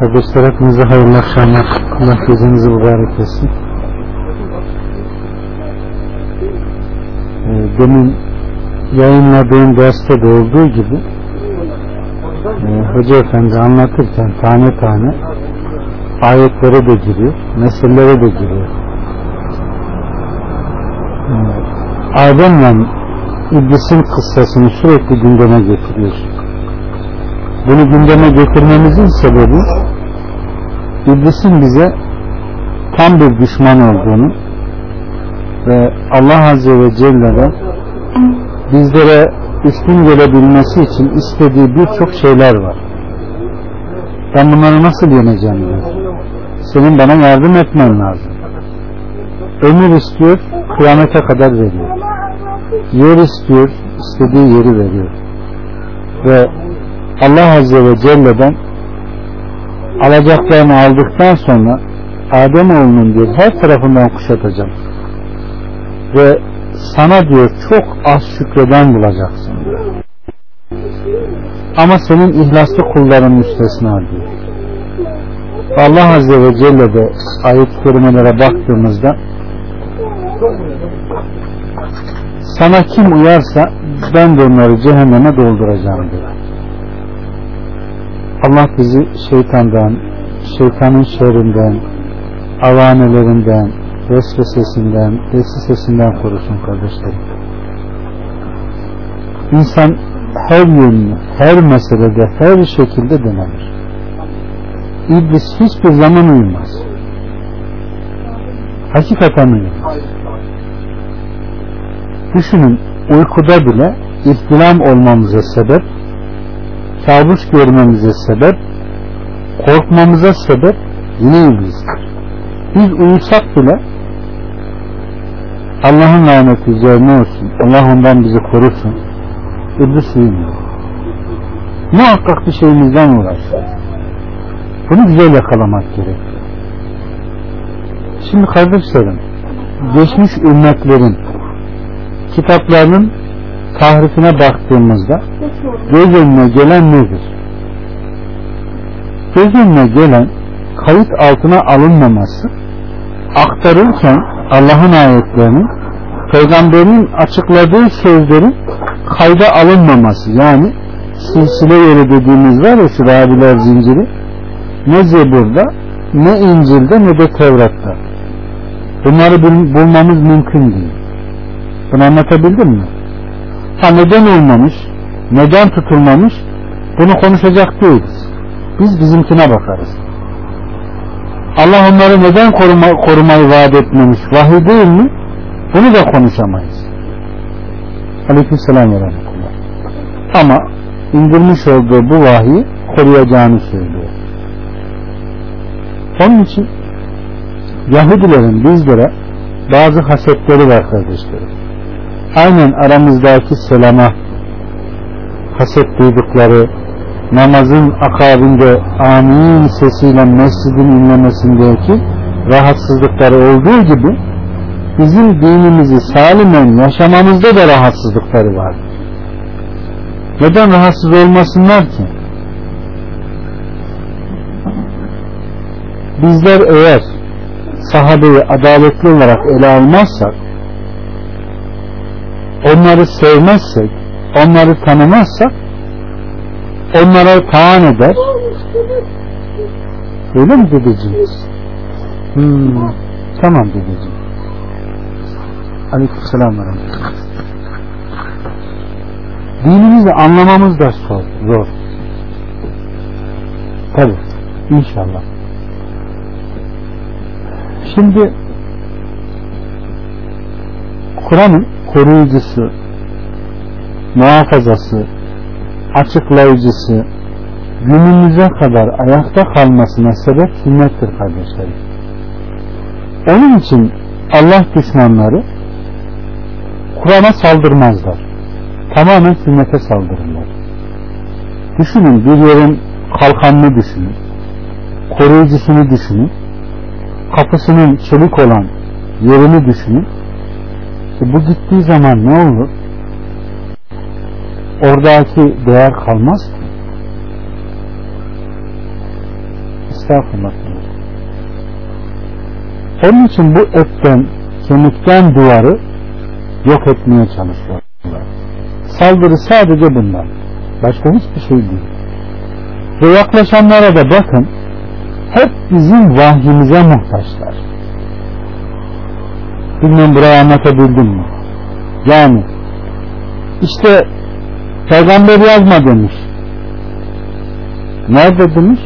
Kardeşler hepinize hayırlı akşamlar. Allah gecenizi mübarek etsin. Ee, demin yayınladığım derste de olduğu gibi e, Hoca Efendi anlatırken tane tane ayetlere de giriyor, meselelere de giriyor. Ee, Adem'le İblisin kıssasını sürekli gündeme getiriyor. Bunu gündeme getirmemizin sebebi İblisin bize tam bir düşman olduğunu ve Allah Azze ve Celle'de bizlere üstün gelebilmesi için istediği birçok şeyler var. Ben bunları nasıl yeneceğim diyor. Senin bana yardım etmen lazım. Ömür istiyor, kıyamete kadar veriyor. Yer istiyor, istediği yeri veriyor. Ve Allah Azze ve Celle'den alacaklarını aldıktan sonra Ademoğlunun diyor her tarafından kuşatacağım. Ve sana diyor çok az şükreden bulacaksın diyor. Ama senin ihlaslı kulların müstesna diyor. Allah Azze ve Celle de ayet-i kerimelere baktığımızda sana kim uyarsa ben de onları cehenneme dolduracağım diyor. Allah bizi şeytandan, şeytanın şerrinden, avanelerinden, vesvesesinden, vesvesesinden korusun kardeşlerim. İnsan her yönlü, her meselede, her şekilde denelir. İblis hiçbir zaman uyumaz. Hakikaten uyumaz. Düşünün uykuda bile ihtilam olmamıza sebep, kabus görmemize sebep, korkmamıza sebep yine iblistir. Biz uyusak bile Allah'ın laneti üzerine olsun. Allah ondan bizi korusun. İblis uyumuyor. Muhakkak bir şeyimizden uğraşıyor. Bunu güzel yakalamak gerekiyor. Şimdi kardeşlerim, geçmiş ümmetlerin kitaplarının tahrifine baktığımızda göz önüne gelen nedir? Göz önüne gelen kayıt altına alınmaması aktarırken Allah'ın ayetlerinin peygamberin açıkladığı sözlerin kayda alınmaması yani silsile yolu dediğimiz var ya şu rabiler zinciri ne Zebur'da ne İncil'de ne de Tevrat'ta bunları bulmamız mümkün değil bunu anlatabildim mi? Ha neden olmamış neden tutulmamış bunu konuşacak değiliz biz bizimkine bakarız Allah onları neden koruma, korumayı vaat etmemiş? Vahiy değil mi? Bunu da konuşamayız. Aleykümselam ve rahmetullah. Ama indirmiş olduğu bu vahiy koruyacağını söylüyor. Onun için Yahudilerin bizlere bazı hasetleri var kardeşlerim. Aynen aramızdaki selama haset duydukları, namazın akabinde amin sesiyle mescidin inlemesindeki rahatsızlıkları olduğu gibi bizim dinimizi salimen yaşamamızda da rahatsızlıkları var. Neden rahatsız olmasınlar ki? Bizler eğer sahabeyi adaletli olarak ele almazsak onları sevmezsek onları tanımazsak onlara taan eder. Öyle mi dedeciğim? Hmm, tamam dedeciğim. Aleykümselam ve Dinimizi anlamamız da zor. zor. Tabi. İnşallah. Şimdi Kur'an'ın koruyucusu, muhafazası, açıklayıcısı günümüze kadar ayakta kalmasına sebep sünnettir kardeşlerim. Onun için Allah düşmanları Kur'an'a saldırmazlar. Tamamen sünnete saldırırlar. Düşünün bir yerin kalkanını düşünün. Koruyucusunu düşünün. Kapısının çelik olan yerini düşünün. E bu gittiği zaman ne olur? oradaki değer kalmaz ki. Estağfurullah. Onun için bu etten, kemikten duvarı yok etmeye çalışıyorlar. Saldırı sadece bundan. Başka hiçbir şey değil. Ve yaklaşanlara da bakın hep bizim vahyimize muhtaçlar. Bilmem burayı anlatabildim mi? Yani işte peygamber yazma demiş. Nerede demiş?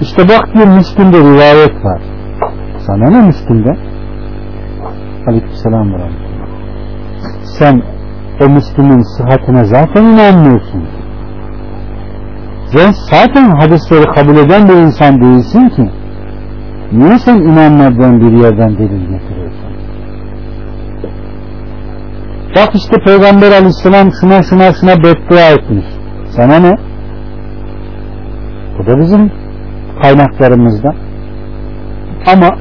İşte bak diyor miskinde rivayet var. Sana ne miskinde? Aleykümselam ve Sen o miskinin sıhhatine zaten inanmıyorsun. Sen zaten hadisleri kabul eden bir insan değilsin ki. Niye sen inanmadığın bir yerden delil getiriyorsun? Bak işte Peygamber aleyhisselam şuna şuna şuna beddua etmiş. Sana ne? Bu da bizim kaynaklarımızda. Ama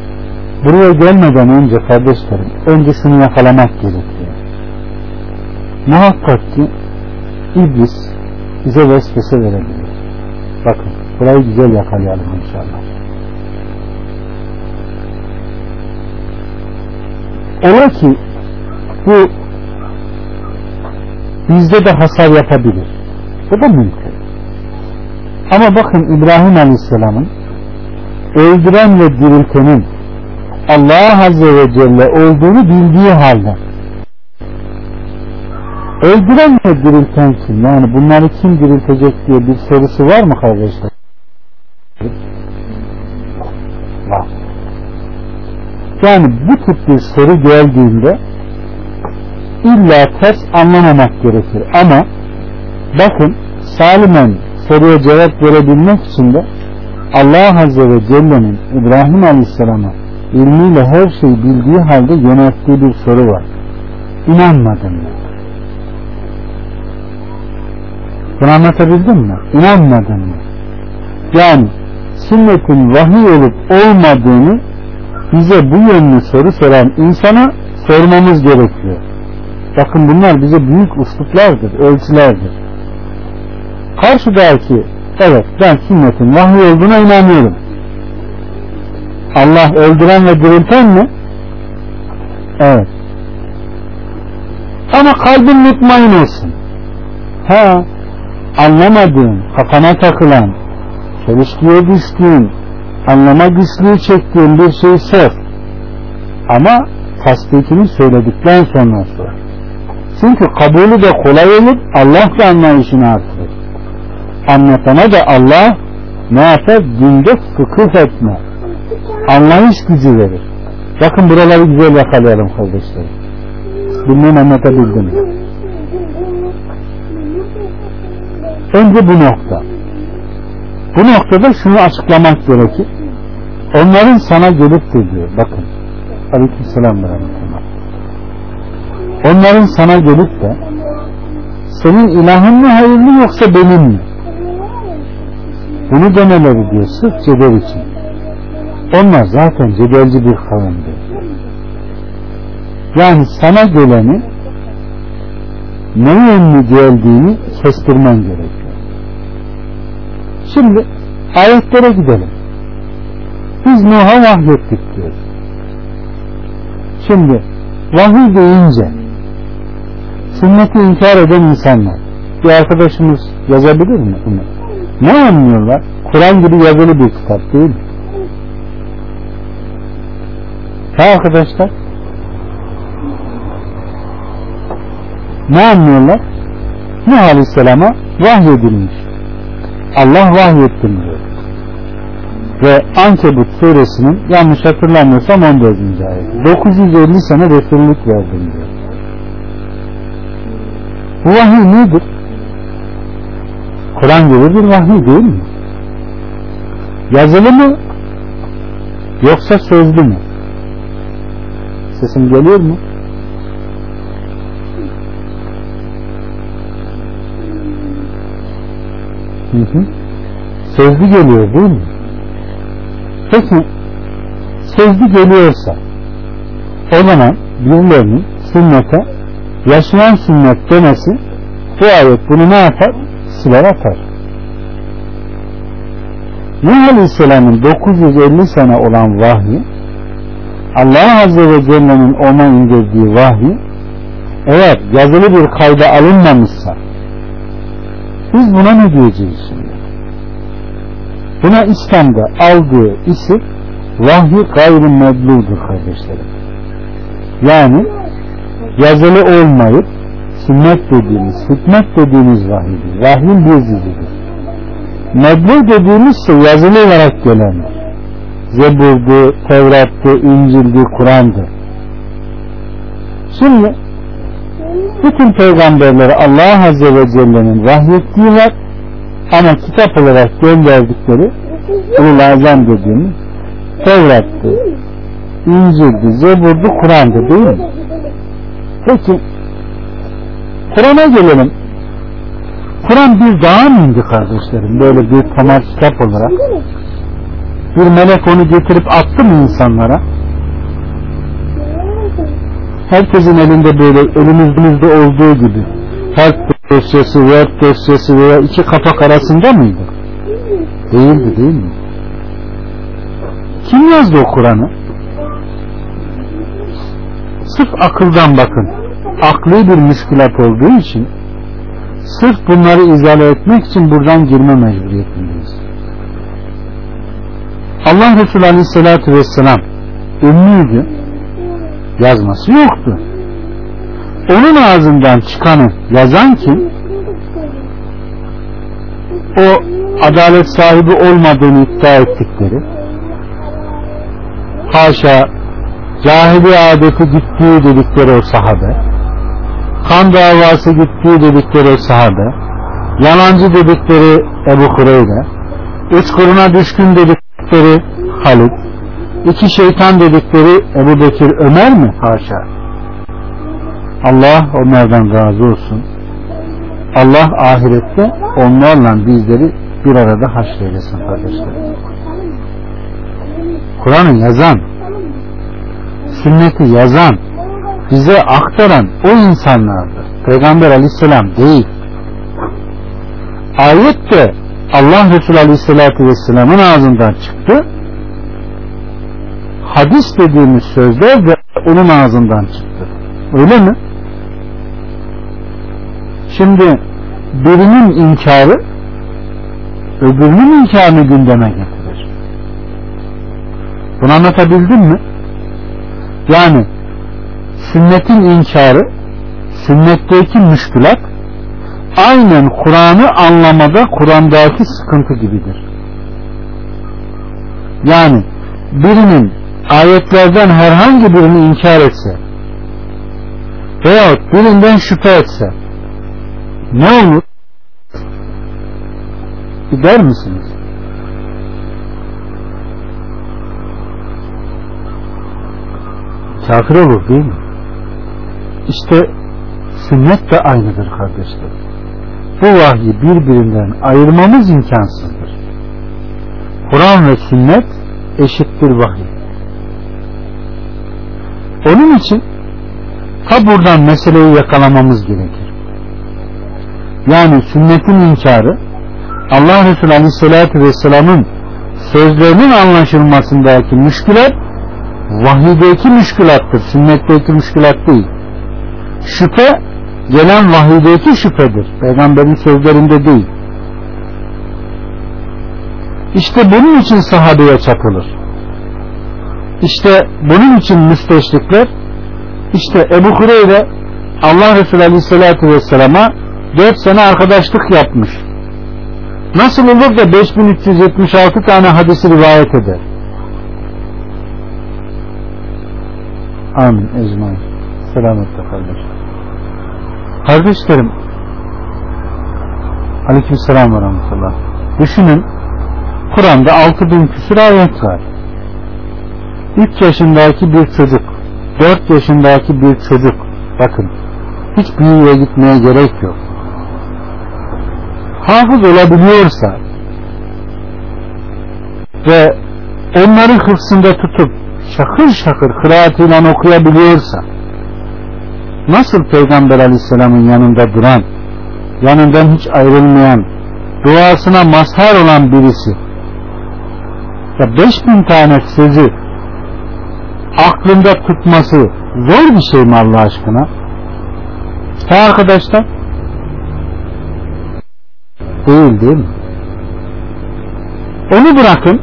buraya gelmeden önce kardeşlerim önce şunu yakalamak gerekiyor. Muhakkak ki iblis bize vesvese verebilir. Bakın burayı güzel yakalayalım inşallah. Ola ki bu bizde de hasar yapabilir. Bu da mümkün. Ama bakın İbrahim Aleyhisselam'ın öldüren ve diriltenin Allah Azze ve Celle olduğunu bildiği halde öldüren ve dirilten kim? Yani bunları kim diriltecek diye bir sorusu var mı kardeşler? Var. Yani bu tip bir soru geldiğinde illa ters anlamamak gerekir. Ama bakın salimen soruya cevap verebilmek için de Allah Azze ve Celle'nin İbrahim Aleyhisselam'a ilmiyle her şeyi bildiği halde yönelttiği bir soru var. İnanmadın mı? Bunu anlatabildim mi? İnanmadın mı? Yani sünnetin vahiy olup olmadığını bize bu yönlü soru soran insana sormamız gerekiyor. Bakın bunlar bize büyük usluplardır, ölçülerdir. Karşıdaki evet ben sünnetin vahiy olduğuna inanıyorum. Allah öldüren ve dirilten mi? Evet. Ama kalbin mutmain olsun. Ha, anlamadığın, kafana takılan, çelişkiye düştüğün, anlama güçlüğü çektiğin bir şey sor. Ama tasdikini söyledikten sonra sor. Çünkü kabulü de kolay olur, Allah da anlayışını artırır. Anlatana da Allah ne yapar? Dinde fıkıh etme, anlayış gücü verir. Bakın buraları güzel yakalayalım kardeşlerim. Bilmem anlatabildim mi? Önce bu nokta. Bu noktada şunu açıklamak gerekir. Onların sana gelip diyor. Bakın. Ve rahmetullah. Onların sana gelip de senin ilahın mı hayırlı yoksa benim mi? Bunu demeleri diyor sırf cebel için. Onlar zaten cebelci bir kavimdir. Yani sana geleni ne yönlü geldiğini kestirmen gerekiyor. Şimdi ayetlere gidelim. Biz Nuh'a vahyettik diyor. Şimdi vahiy deyince sünneti inkar eden insanlar bir arkadaşımız yazabilir mi bunu? Ne anlıyorlar? Kur'an gibi yazılı bir kitap değil mi? Ha arkadaşlar? Ne anlıyorlar? Nuh Aleyhisselam'a vahyedilmiş. Allah vahyettim diyor. Ve Ankebut suresinin yanlış hatırlamıyorsam 14. ayet. 950 sene Resullük verdim diyor. Bu vahiy nedir? Kur'an gibi bir vahiy değil mi? Yazılı mı? Yoksa sözlü mü? Sesim geliyor mu? Hı hı. Sözlü geliyor değil mi? Peki sözlü geliyorsa o zaman birilerinin sünnete yaşayan sünnet demesi bu ayet bunu ne yapar? Siler atar. Nuh Aleyhisselam'ın 950 sene olan vahyi Allah Azze ve Celle'nin ona indirdiği vahyi eğer yazılı bir kayda alınmamışsa biz buna ne diyeceğiz şimdi? Buna İslam'da aldığı isim vahyi gayrı medludur kardeşlerim. Yani yazılı olmayıp sünnet dediğimiz, hikmet dediğimiz vahiydir. Vahyin bir zididir. Medlu dediğimizse yazılı olarak gelendir. Zebur'du, Tevrat'tı, İncil'di, Kur'an'dı. Şimdi bütün peygamberlere Allah Azze ve Celle'nin vahyettiği var ama kitap olarak gönderdikleri Ulul Azam dediğimiz Tevrat'tı, İncil'di, Zebur'du, Kur'an'dı değil mi? Peki Kur'an'a gelelim. Kur'an bir dağa mı indi kardeşlerim? Böyle bir temel kitap olarak. Bir melek onu getirip attı mı insanlara? Herkesin elinde böyle elimizde olduğu gibi harf dosyası, word dosyası veya iki kapak arasında mıydı? Değildi değil mi? Kim yazdı o Kur'an'ı? Sırf akıldan bakın. Akli bir müşkilat olduğu için sırf bunları izale etmek için buradan girme mecburiyetindeyiz. Allah Resulü Aleyhisselatü Vesselam ünlüydü. Yazması yoktu. Onun ağzından çıkanı yazan kim? O adalet sahibi olmadığını iddia ettikleri haşa cahili adeti gittiği dedikleri o sahabe kan davası gittiği dedikleri sahabe yalancı dedikleri Ebu Hureyre üç kuruna düşkün dedikleri Halid iki şeytan dedikleri Ebu Bekir Ömer mi? Haşa. Allah onlardan razı olsun. Allah ahirette onlarla bizleri bir arada haşreylesin kardeşlerim. Kur'an'ı yazan sünneti yazan bize aktaran o insanlardır. Peygamber aleyhisselam değil. Ayet de Allah Resulü aleyhisselatü vesselamın ağzından çıktı. Hadis dediğimiz sözler de onun ağzından çıktı. Öyle mi? Şimdi birinin inkarı öbürünün inkarını gündeme getirir. Bunu anlatabildim mi? Yani sünnetin inkarı sünnetteki müşkülat aynen Kur'an'ı anlamada Kur'an'daki sıkıntı gibidir. Yani birinin ayetlerden herhangi birini inkar etse veyahut birinden şüphe etse ne olur? Gider misiniz? Kafir olur değil mi? İşte sünnet de aynıdır kardeşler. Bu vahyi birbirinden ayırmamız imkansızdır. Kur'an ve sünnet eşittir vahiy. Onun için ta buradan meseleyi yakalamamız gerekir. Yani sünnetin inkarı Allah Resulü Aleyhisselatü Vesselam'ın sözlerinin anlaşılmasındaki müşkülat vahiydeki müşkülattır. Sünnetteki müşkülat değil. Şüphe gelen vahiydeki şüphedir. Peygamberin sözlerinde değil. İşte bunun için sahabeye çatılır. İşte bunun için müsteşrikler işte Ebu Hureyre Allah Resulü Aleyhisselatü Vesselam'a 4 sene arkadaşlık yapmış. Nasıl olur da 5376 tane hadisi rivayet eder? Amin. Ecmain. Selametle kardeş. Kardeşlerim Aleyküm selam ve rahmetullah. Düşünün Kur'an'da 6000 küsur ayet var. 3 yaşındaki bir çocuk 4 yaşındaki bir çocuk bakın hiç büyüye gitmeye gerek yok. Hafız olabiliyorsa ve onları hıfzında tutup şakır şakır kıraatiyle okuyabiliyorsa nasıl Peygamber aleyhisselamın yanında duran yanından hiç ayrılmayan duasına mazhar olan birisi da 5000 tane sözü aklında tutması zor bir şey mi Allah aşkına? He arkadaşlar? Değil değil mi? Onu bırakın.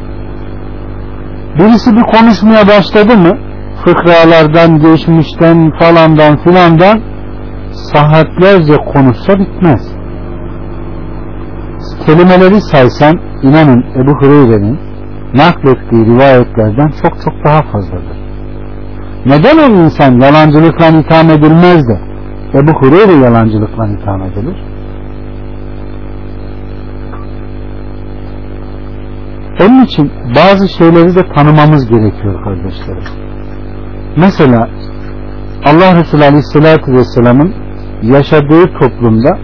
Birisi bir konuşmaya başladı mı fıkralardan, geçmişten falandan filandan saatlerce konuşsa bitmez. Kelimeleri saysan inanın Ebu Hureyre'nin naklettiği rivayetlerden çok çok daha fazladır. Neden o insan yalancılıkla itham edilmez de Ebu Hureyre yalancılıkla itham edilir? Onun için bazı şeyleri de tanımamız gerekiyor kardeşlerim. Mesela Allah Resulü Aleyhisselatü Vesselam'ın yaşadığı toplumda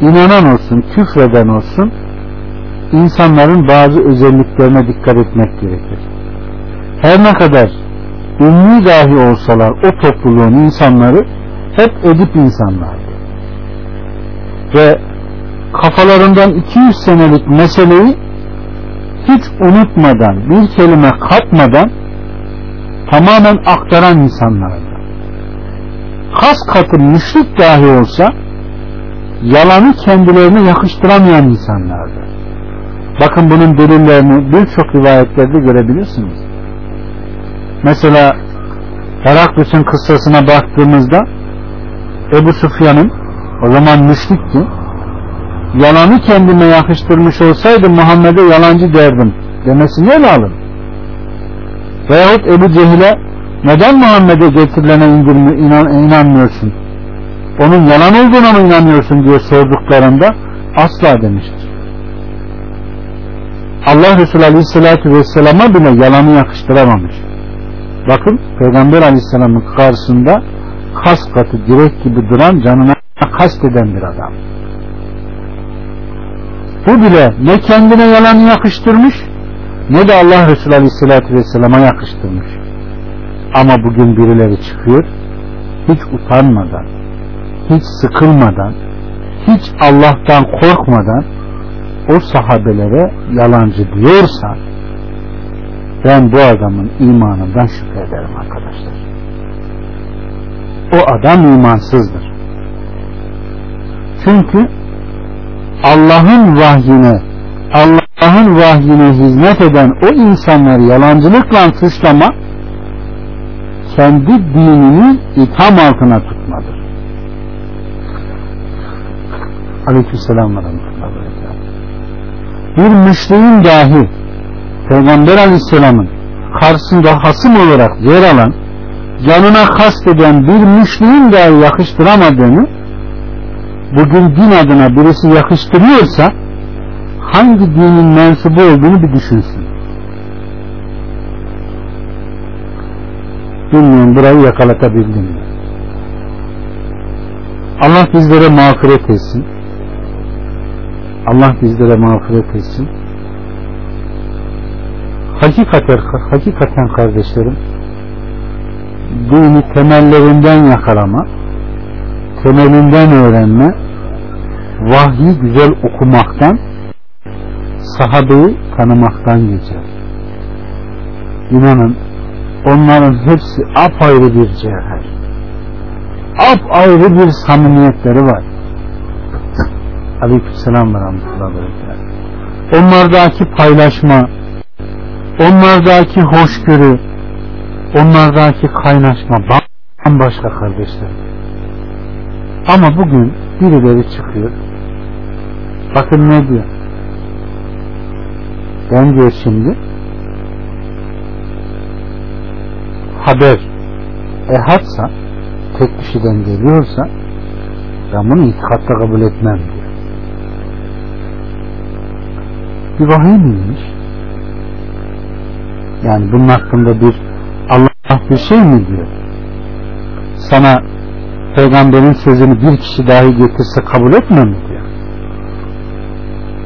inanan olsun, küfreden olsun insanların bazı özelliklerine dikkat etmek gerekir. Her ne kadar ünlü dahi olsalar o topluluğun insanları hep edip insanlardı. Ve kafalarından 200 senelik meseleyi hiç unutmadan, bir kelime katmadan tamamen aktaran insanlardı. Kas katı müşrik dahi olsa yalanı kendilerine yakıştıramayan insanlardı. Bakın bunun delillerini birçok rivayetlerde görebilirsiniz. Mesela Heraklüs'ün kıssasına baktığımızda Ebu Sufyan'ın o zaman müşrikti. Yalanı kendime yakıştırmış olsaydı Muhammed'e yalancı derdim demesini ele alın. Veyahut Ebu Cehil'e neden Muhammed'e getirilene inan, inanmıyorsun? Onun yalan olduğuna mı inanıyorsun diye sorduklarında asla demiştir. Allah Resulü Aleyhisselatü Vesselam'a bile yalanı yakıştıramamış. Bakın Peygamber Aleyhisselam'ın karşısında kas katı direk gibi duran canına kast eden bir adam. Bu bile ne kendine yalanı yakıştırmış ne de Allah Resulü Aleyhisselatü Vesselam'a yakıştırmış. Ama bugün birileri çıkıyor hiç utanmadan, hiç sıkılmadan, hiç Allah'tan korkmadan o sahabelere yalancı diyorsa ben bu adamın imanından şüphe ederim arkadaşlar. O adam imansızdır. Çünkü Allah'ın vahyine Allah'ın vahyine hizmet eden o insanları yalancılıkla suçlama kendi dinini itham altına tutmadır. Aleykümselam ve Bir müşriğin dahi Peygamber Aleyhisselam'ın karşısında hasım olarak yer alan canına kasteden bir müşriğin dahi yakıştıramadığını bugün din adına birisi yakıştırıyorsa hangi dinin mensubu olduğunu bir düşünsün. Bilmiyorum burayı yakalatabildim mi? Allah bizlere mağfiret etsin. Allah bizlere mağfiret etsin. Hakikaten, hakikaten kardeşlerim dini temellerinden yakalama temelinden öğrenme vahyi güzel okumaktan sahabeyi tanımaktan geçer. İnanın onların hepsi apayrı bir cevher. Apayrı bir samimiyetleri var. Aleykümselam ve rahmetullahi Onlardaki paylaşma, onlardaki hoşgörü, onlardaki kaynaşma bambaşka kardeşler. Ama bugün birileri çıkıyor. Bakın ne diyor? Ben diyor şimdi haber ehatsa tek kişiden geliyorsa ben bunu itikatta kabul etmem diyor. Bir vahiy miymiş? Yani bunun hakkında bir Allah bir şey mi diyor? Sana peygamberin sözünü bir kişi dahi getirse kabul etme mi diyor.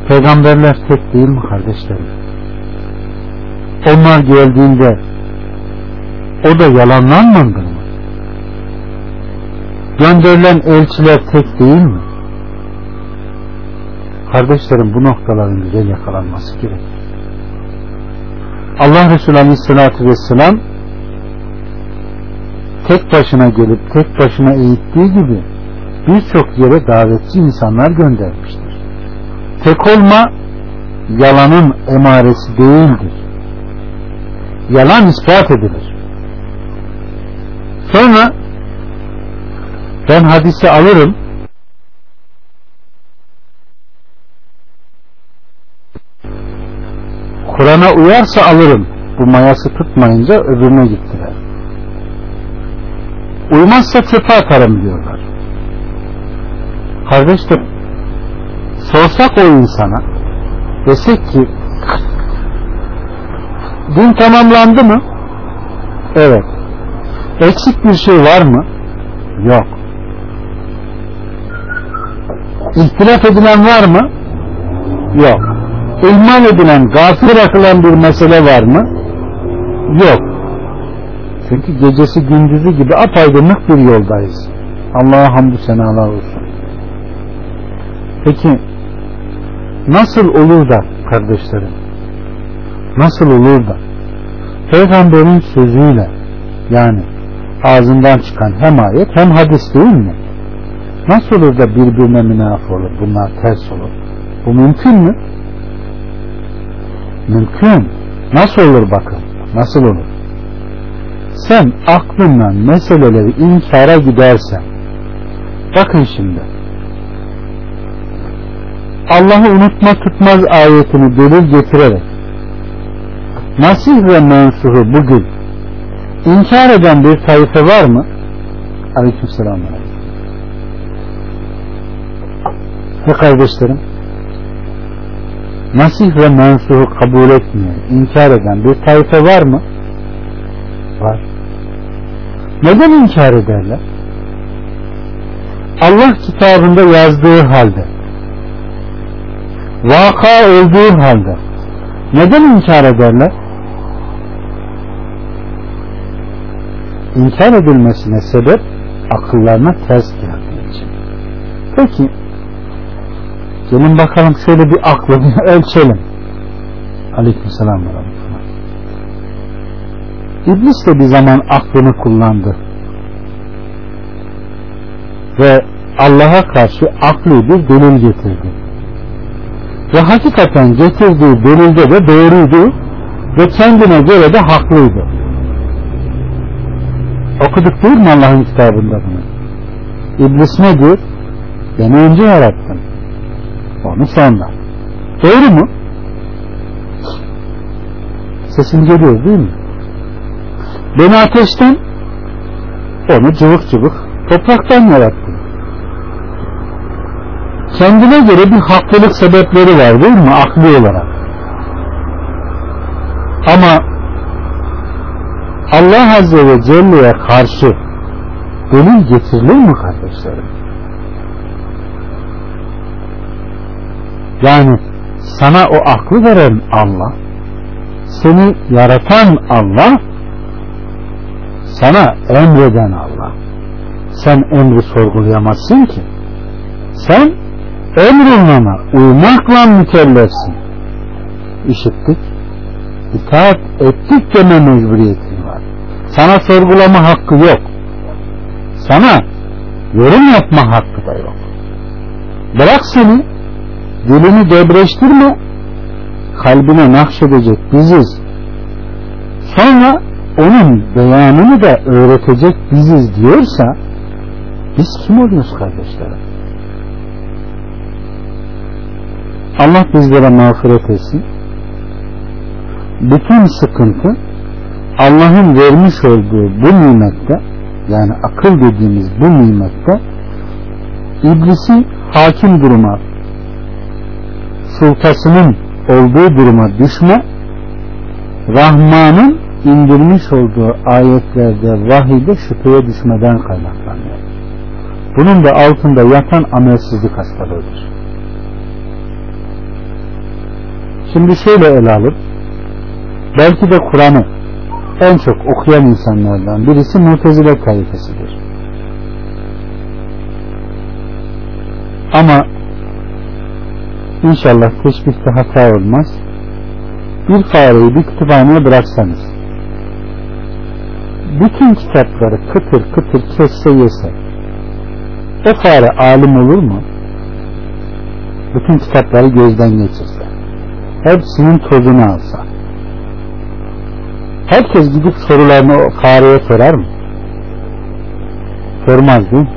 Peygamberler tek değil mi kardeşlerim? Onlar geldiğinde o da yalanlanmadı mı? Gönderilen elçiler tek değil mi? Kardeşlerim bu noktaların güzel yakalanması gerekir. Allah Resulü Aleyhisselatü Vesselam tek başına gelip tek başına eğittiği gibi birçok yere davetçi insanlar göndermiştir. Tek olma yalanın emaresi değildir. Yalan ispat edilir. Sonra ben hadisi alırım Kur'an'a uyarsa alırım. Bu mayası tutmayınca öbürüne gittiler. Uymazsa çöpe atarım diyorlar. Kardeşlerim sorsak o insana desek ki din tamamlandı mı? Evet. Eksik bir şey var mı? Yok. İhtilaf edilen var mı? Yok. İhmal edilen, gafil bırakılan bir mesele var mı? Yok. Çünkü gecesi gündüzü gibi apaydınlık bir yoldayız. Allah'a hamdü senalar olsun. Peki nasıl olur da kardeşlerim nasıl olur da peygamberin sözüyle yani ağzından çıkan hem ayet hem hadis değil mi? Nasıl olur da birbirine münaf olur bunlar ters olur? Bu mümkün mü? Mümkün. Nasıl olur bakın? Nasıl olur? Sen aklından meseleleri inkara gidersen bakın şimdi Allah'ı unutma tutmaz ayetini delil getirerek Nasih ve mensuhu bugün inkar eden bir tayfe var mı? Aleykümselam. Ve kardeşlerim Nasih ve mensuhu kabul etmeyen, inkar eden bir tayfe var mı? Var. Neden inkar ederler? Allah kitabında yazdığı halde vaka olduğu halde neden inkar ederler? İnkar edilmesine sebep akıllarına ters geldiği için. Peki gelin bakalım şöyle bir aklını ölçelim. Aleykümselam ve İblis de bir zaman aklını kullandı. Ve Allah'a karşı aklı bir delil getirdi ve hakikaten getirdiği delilde de doğruydu ve kendine göre de haklıydı. Okuduk değil mi Allah'ın kitabında bunu? İblis ne diyor? Beni önce yarattın. Onu sonra. Doğru mu? Sesim geliyor değil mi? Beni ateşten onu cıvık cıvık topraktan yarattın kendine göre bir haklılık sebepleri var değil mi? Akli olarak. Ama Allah Azze ve Celle'ye karşı delil getirilir mi kardeşlerim? Yani sana o aklı veren Allah seni yaratan Allah sana emreden Allah. Sen emri sorgulayamazsın ki. Sen emrulmana uymakla mükellefsin. İşittik, itaat ettik deme mecburiyetin var. Sana sorgulama hakkı yok. Sana yorum yapma hakkı da yok. Bırak seni, dilini debreştirme, kalbine nakşedecek biziz. Sonra onun beyanını da öğretecek biziz diyorsa biz kim oluyoruz kardeşlerim? Allah bizlere mağfiret etsin. Bütün sıkıntı Allah'ın vermiş olduğu bu nimette yani akıl dediğimiz bu nimette iblisi hakim duruma sultasının olduğu duruma düşme Rahman'ın indirmiş olduğu ayetlerde vahide şüpheye düşmeden kaynaklanıyor. Bunun da altında yatan amelsizlik hastalığıdır. Şimdi şöyle ele alıp belki de Kur'an'ı en çok okuyan insanlardan birisi Mutezile tayfesidir. Ama inşallah teşbihte hata olmaz. bir fareyi bir kütüphaneye bıraksanız bütün kitapları kıtır kıtır kesse yese o fare alim olur mu? Bütün kitapları gözden geçirse hepsinin tozunu alsa herkes gidip sorularını o fareye sorar mı? Sormaz değil mi?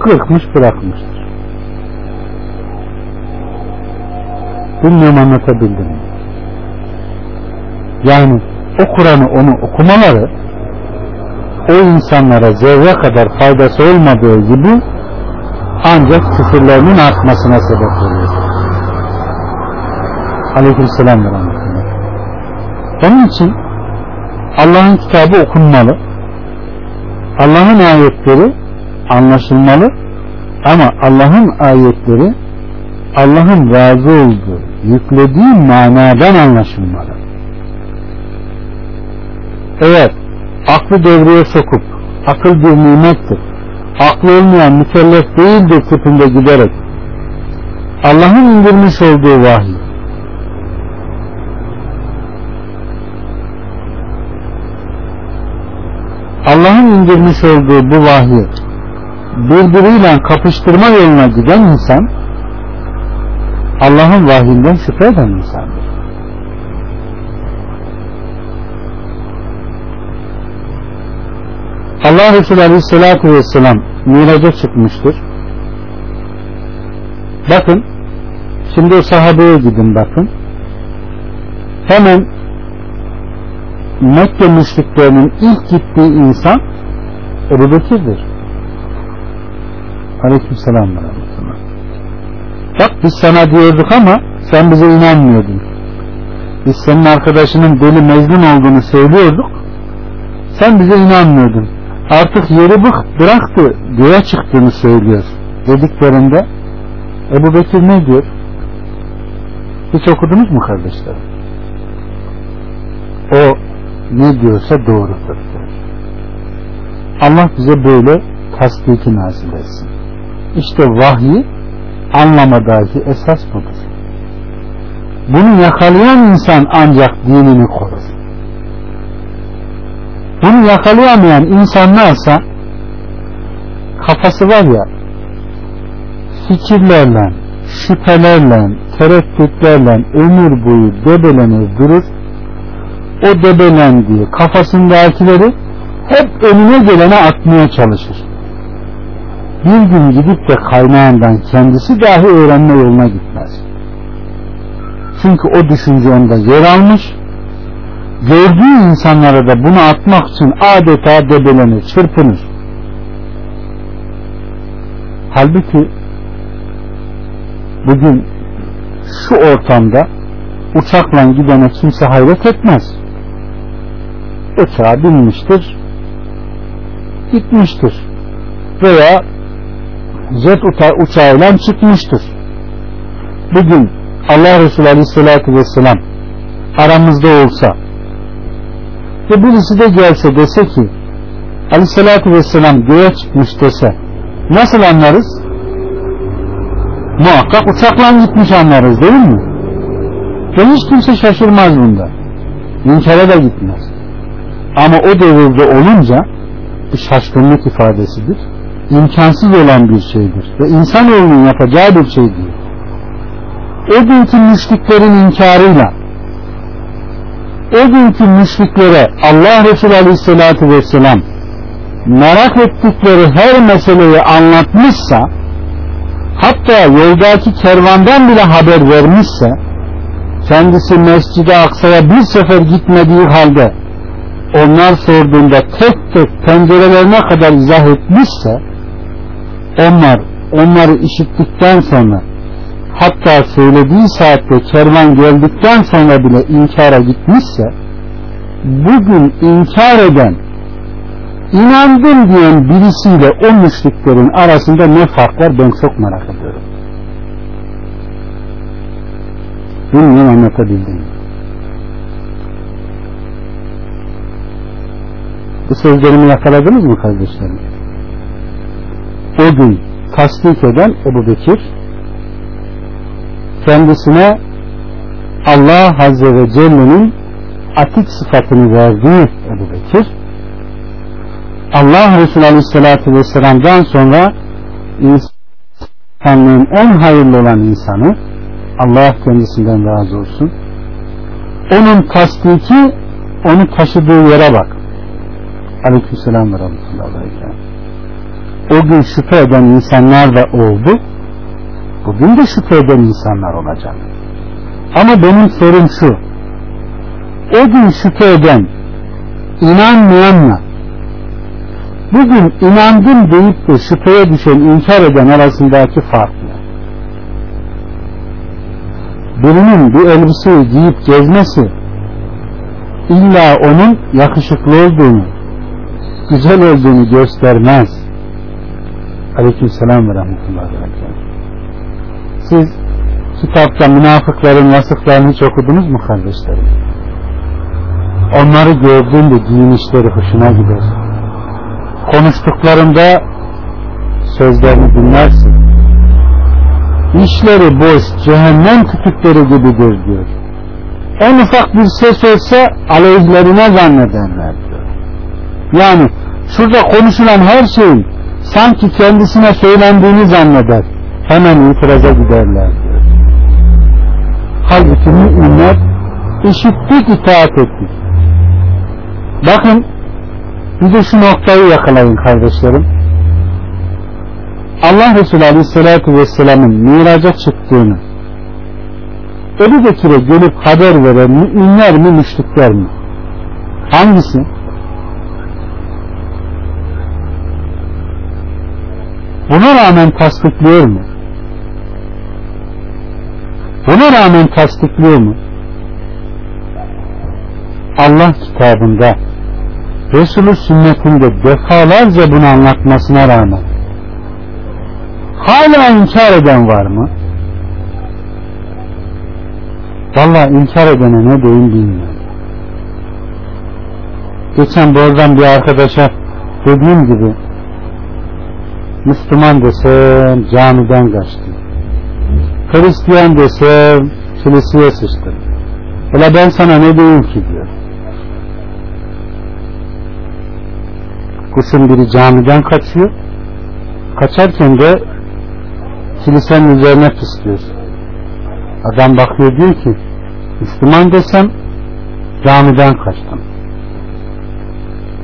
Kırkmış bırakmıştır. Bilmiyorum anlatabildim mi? Yani o Kur'an'ı onu okumaları o insanlara zerre kadar faydası olmadığı gibi ancak küfürlerinin artmasına sebep oluyor. Aleyküm selam ve. Onun için Allah'ın kitabı okunmalı. Allah'ın ayetleri anlaşılmalı ama Allah'ın ayetleri Allah'ın razı olduğu, yüklediği manadan anlaşılmalı. Eğer aklı devreye sokup akıl bir nimettir, aklı olmayan mükellef değildir tipinde giderek Allah'ın indirmiş olduğu vahiy Allah'ın indirmiş olduğu bu vahyi birbiriyle kapıştırma yoluna giden insan Allah'ın vahyinden şüphe eden insandır. Allah Resulü Aleyhisselatü Vesselam miraca çıkmıştır. Bakın şimdi o sahabeye gidin bakın. Hemen Mekke müşriklerinin ilk gittiği insan Ebu Bekir'dir. Aleykümselam ve. Bak biz sana diyorduk ama sen bize inanmıyordun. Biz senin arkadaşının deli mecnun olduğunu söylüyorduk. Sen bize inanmıyordun. Artık yeri bık bıraktı göğe çıktığını söylüyor. Dediklerinde Ebu Bekir ne diyor? Hiç okudunuz mu kardeşlerim? O ne diyorsa doğrudur diyor. Allah bize böyle tasdiki nazil etsin. İşte vahyi anlamadaki esas budur. Bunu yakalayan insan ancak dinini korur. Bunu yakalayamayan insanlarsa kafası var ya fikirlerle, şüphelerle, tereddütlerle ömür boyu debelenir durur. O debelendiği kafasındakileri hep önüne gelene atmaya çalışır. Bir gün gidip de kaynağından kendisi dahi öğrenme yoluna gitmez. Çünkü o düşünce onda yer almış, gördüğü insanlara da bunu atmak için adeta debelenir, çırpınır. Halbuki bugün şu ortamda uçakla gidene kimse hayret etmez. Uçağa binmiştir, gitmiştir. Veya jet uçağıyla çıkmıştır. Bugün Allah Resulü Aleyhisselatü Vesselam aramızda olsa ve birisi de gelse dese ki Aleyhisselatü Vesselam göğe çıkmış dese nasıl anlarız? Muhakkak uçakla gitmiş anlarız değil mi? Ve hiç kimse şaşırmaz bunda. İnkara da gitmez. Ama o devirde olunca bir şaşkınlık ifadesidir. İmkansız olan bir şeydir. Ve insanoğlunun yapacağı bir şey değil. O günkü müşriklerin inkarıyla o günkü müşriklere Allah Resulü Aleyhisselatü Vesselam merak ettikleri her meseleyi anlatmışsa hatta yoldaki kervandan bile haber vermişse kendisi Mescid-i Aksa'ya bir sefer gitmediği halde onlar sorduğunda tek tek pencerelerine kadar izah etmişse onlar onları işittikten sonra hatta söylediği saatte kervan geldikten sonra bile inkara gitmişse bugün inkar eden inandım diyen birisiyle o müşriklerin arasında ne fark var ben çok merak ediyorum. Bilmiyorum anlatabildim. Bu sözlerimi yakaladınız mı kardeşlerim? O gün tasdik eden Ebu Bekir kendisine Allah Azze ve Celle'nin atik sıfatını verdiği Ebu Bekir Allah Resulü Aleyhisselatü Vesselam'dan sonra insanlığın en hayırlı olan insanı Allah kendisinden razı olsun onun tasdiki onu taşıdığı yere bak Aleykümselam ve Rahmetullahi Aleyhisselam o gün şüphe eden insanlar da oldu. Bugün de şüphe eden insanlar olacak. Ama benim sorum şu. O gün şüphe eden inanmayanla bugün inandım deyip de şüpheye düşen inkar eden arasındaki fark ne? Birinin bir elbiseyi giyip gezmesi illa onun yakışıklı olduğunu güzel olduğunu göstermez. Aleyküm selam ve rahmetullahi Siz kitapta münafıkların vasıflarını hiç okudunuz mu kardeşlerim? Onları gördüğünde giyinişleri hoşuna gider. Konuştuklarında sözlerini dinlersin. İşleri boş, cehennem kütükleri gibidir diyor. En ufak bir ses olsa aleyhlerine zannederler. Yani şurada konuşulan her şeyin sanki kendisine söylendiğini zanneder. Hemen itiraza giderler. Halbuki müminler işittik itaat ettik. Bakın bir de şu noktayı yakalayın kardeşlerim. Allah Resulü Aleyhisselatü Vesselam'ın miraca çıktığını Ebu Bekir'e gelip haber veren müminler mi müşrikler mi? Hangisi? Buna rağmen tasdikliyor mu? Buna rağmen tasdikliyor mu? Allah kitabında Resulü sünnetinde defalarca bunu anlatmasına rağmen hala inkar eden var mı? Valla inkar edene ne diyeyim bilmiyorum. Geçen buradan bir arkadaşa dediğim gibi Müslüman desem camiden kaçtı. Hristiyan desem kiliseye sıçtı. Öyle ben sana ne diyeyim ki diyor. Kuşun biri camiden kaçıyor. Kaçarken de kilisenin üzerine pisliyor. Adam bakıyor diyor ki Müslüman desem camiden kaçtım.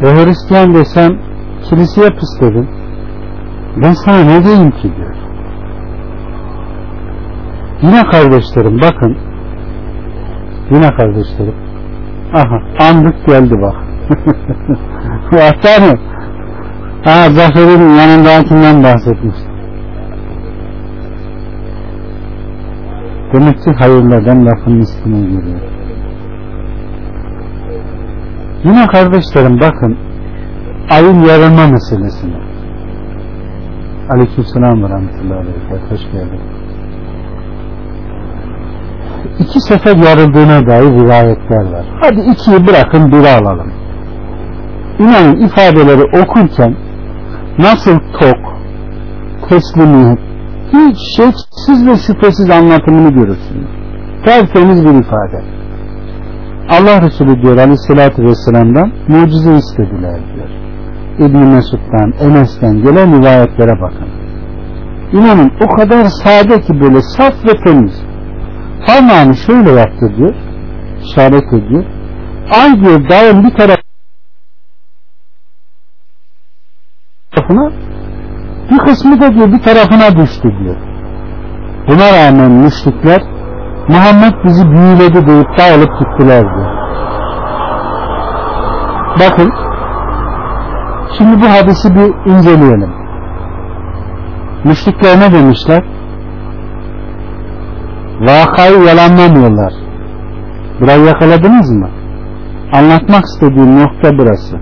Ve Hristiyan desem kiliseye pisledim. Ben sana ne diyeyim ki diyor. Yine kardeşlerim bakın. Yine kardeşlerim. Aha andık geldi bak. Hatta mı? Ha Zafer'in yanındakinden bahsetmiş. Demek ki hayırlardan lafın üstüne giriyor. Yine kardeşlerim bakın ayın yarılma meselesine. Aleykümselam ve rahmetullahi aleyhi. Hoş geldin. İki sefer yarıldığına dair rivayetler var. Hadi ikiyi bırakın biri alalım. İnanın ifadeleri okurken nasıl tok, teslimiyet, hiç şeksiz ve şüphesiz anlatımını görürsünüz. Tertemiz bir ifade. Allah Resulü diyor aleyhissalatü vesselam'dan mucize istediler diyor. İbn Mesud'dan, Enes'ten gelen rivayetlere bakın. İnanın o kadar sade ki böyle saf ve temiz. Parmağını şöyle yaptı diyor. işaret ediyor. Ay diyor dağın bir tarafı tarafına bir kısmı da diyor bir tarafına düştü diyor. Buna rağmen müşrikler Muhammed bizi büyüledi deyip dağılıp gittiler diyor. Bakın şimdi bu hadisi bir inceleyelim. Müşrikler ne demişler? Vakayı yalanlamıyorlar. Burayı yakaladınız mı? Anlatmak istediğim nokta burası.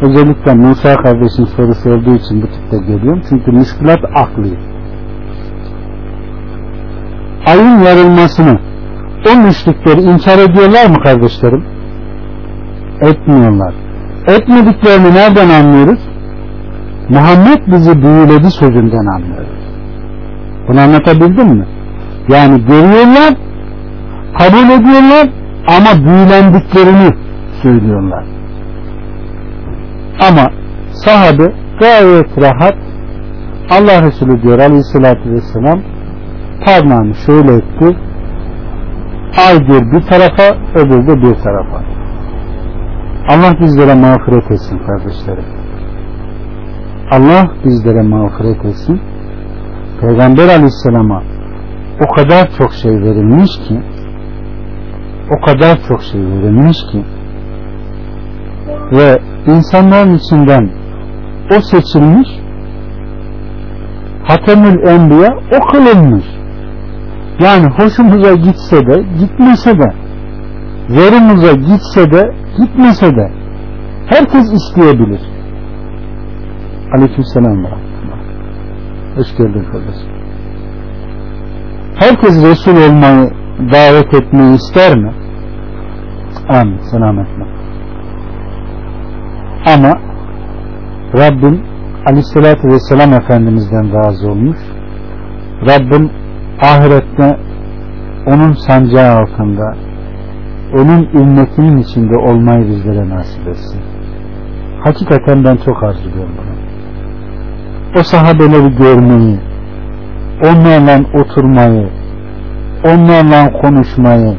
Özellikle Musa kardeşin sorusu olduğu için bu tipte geliyorum. Çünkü müşkülat akli. Ayın yarılmasını o müşrikleri inkar ediyorlar mı kardeşlerim? Etmiyorlar. Etmediklerini nereden anlıyoruz? Muhammed bizi büyüledi sözünden anlıyoruz. Bunu anlatabildim mi? Yani görüyorlar kabul ediyorlar ama büyülendiklerini söylüyorlar. Ama sahabe gayet rahat Allah Resulü diyor aleyhissalatü vesselam parmağını şöyle etti ay diyor bir tarafa öbürü de bir tarafa Allah bizlere mağfiret etsin kardeşlerim Allah bizlere mağfiret etsin Peygamber aleyhisselama o kadar çok şey verilmiş ki o kadar çok şey verilmiş ki ve insanların içinden o seçilmiş Hatemül Enbiya o kılınmış. Yani hoşumuza gitse de gitmese de zorumuza gitse de gitmese de herkes isteyebilir. Aleykümselam ve Hoş geldin kardeşim. Herkes Resul olmayı davet etmeyi ister mi? Amin. Selametle. Ama Rabbim Aleyhisselatü Vesselam Efendimiz'den razı olmuş. Rabbim ahirette onun sancağı altında onun ümmetinin içinde olmayı bizlere nasip etsin. Hakikaten ben çok arzuluyorum bunu. O sahabeleri görmeyi, onlarla oturmayı, onlarla konuşmayı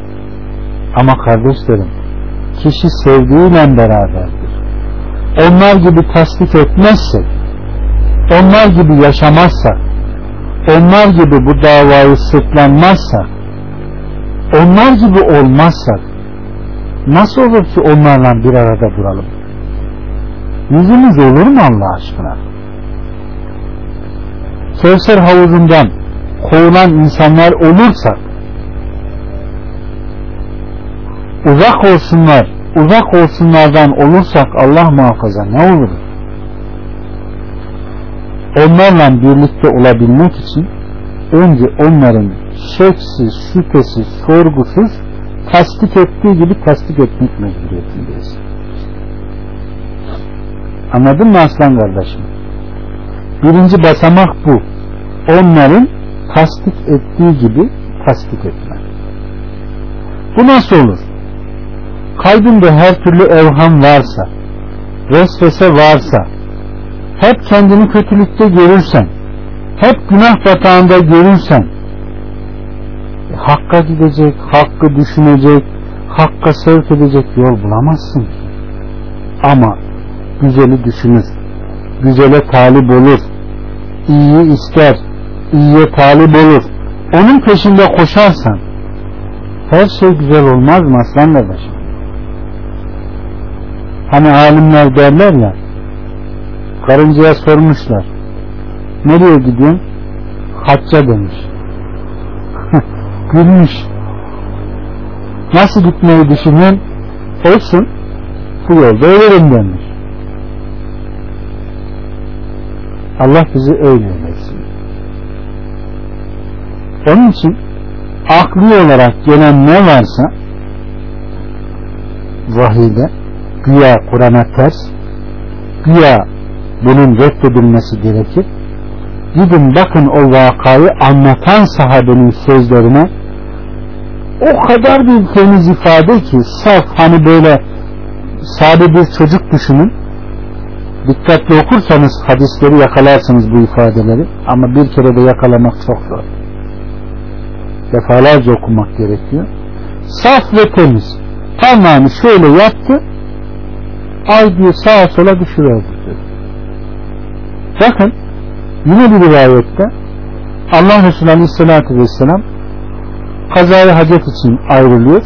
ama kardeşlerim kişi sevdiğiyle beraberdir. Onlar gibi tasdik etmezsek onlar gibi yaşamazsak onlar gibi bu davayı sırtlanmazsak onlar gibi olmazsak nasıl olur ki onlarla bir arada duralım? Yüzümüz olur mu Allah aşkına? Kevser havuzundan kovulan insanlar olursak uzak olsunlar uzak olsunlardan olursak Allah muhafaza ne olur? Onlarla birlikte olabilmek için önce onların şeksiz, şüphesiz, sorgusuz tasdik ettiği gibi tasdik etmek mecburiyetindeyiz. Anladın mı aslan kardeşim? Birinci basamak bu. Onların tasdik ettiği gibi tasdik etmek. Bu nasıl olur? Kalbinde her türlü evham varsa, vesvese varsa, hep kendini kötülükte görürsen, hep günah batağında görürsen, hakka gidecek, hakkı düşünecek, hakka sevk edecek yol bulamazsın. Ama güzeli düşünür, güzele talip olur, iyiyi ister, iyiye talip olur, onun peşinde koşarsan, her şey güzel olmaz mı aslan kardeşim? Hani alimler derler ya, Karıncaya sormuşlar. Nereye gidiyorsun? Hacca demiş. Gülmüş. Nasıl gitmeyi düşünüyorsun? Olsun. Bu yolda ölürüm demiş. Allah bizi öyle eylesin. Onun için akli olarak gelen ne varsa vahide güya Kur'an'a ters güya bunun reddedilmesi gerekir. Gidin bakın o vakayı anlatan sahabenin sözlerine o kadar bir temiz ifade ki saf hani böyle sade bir çocuk düşünün. Dikkatli okursanız hadisleri yakalarsınız bu ifadeleri. Ama bir kere de yakalamak çok zor. Defalarca okumak gerekiyor. Saf ve temiz. Parmağını şöyle yaptı. Ay diye sağa sola düşüverdi Bakın yine bir rivayette Allah Resulü Aleyhisselatü Vesselam kazayı hacet için ayrılıyor.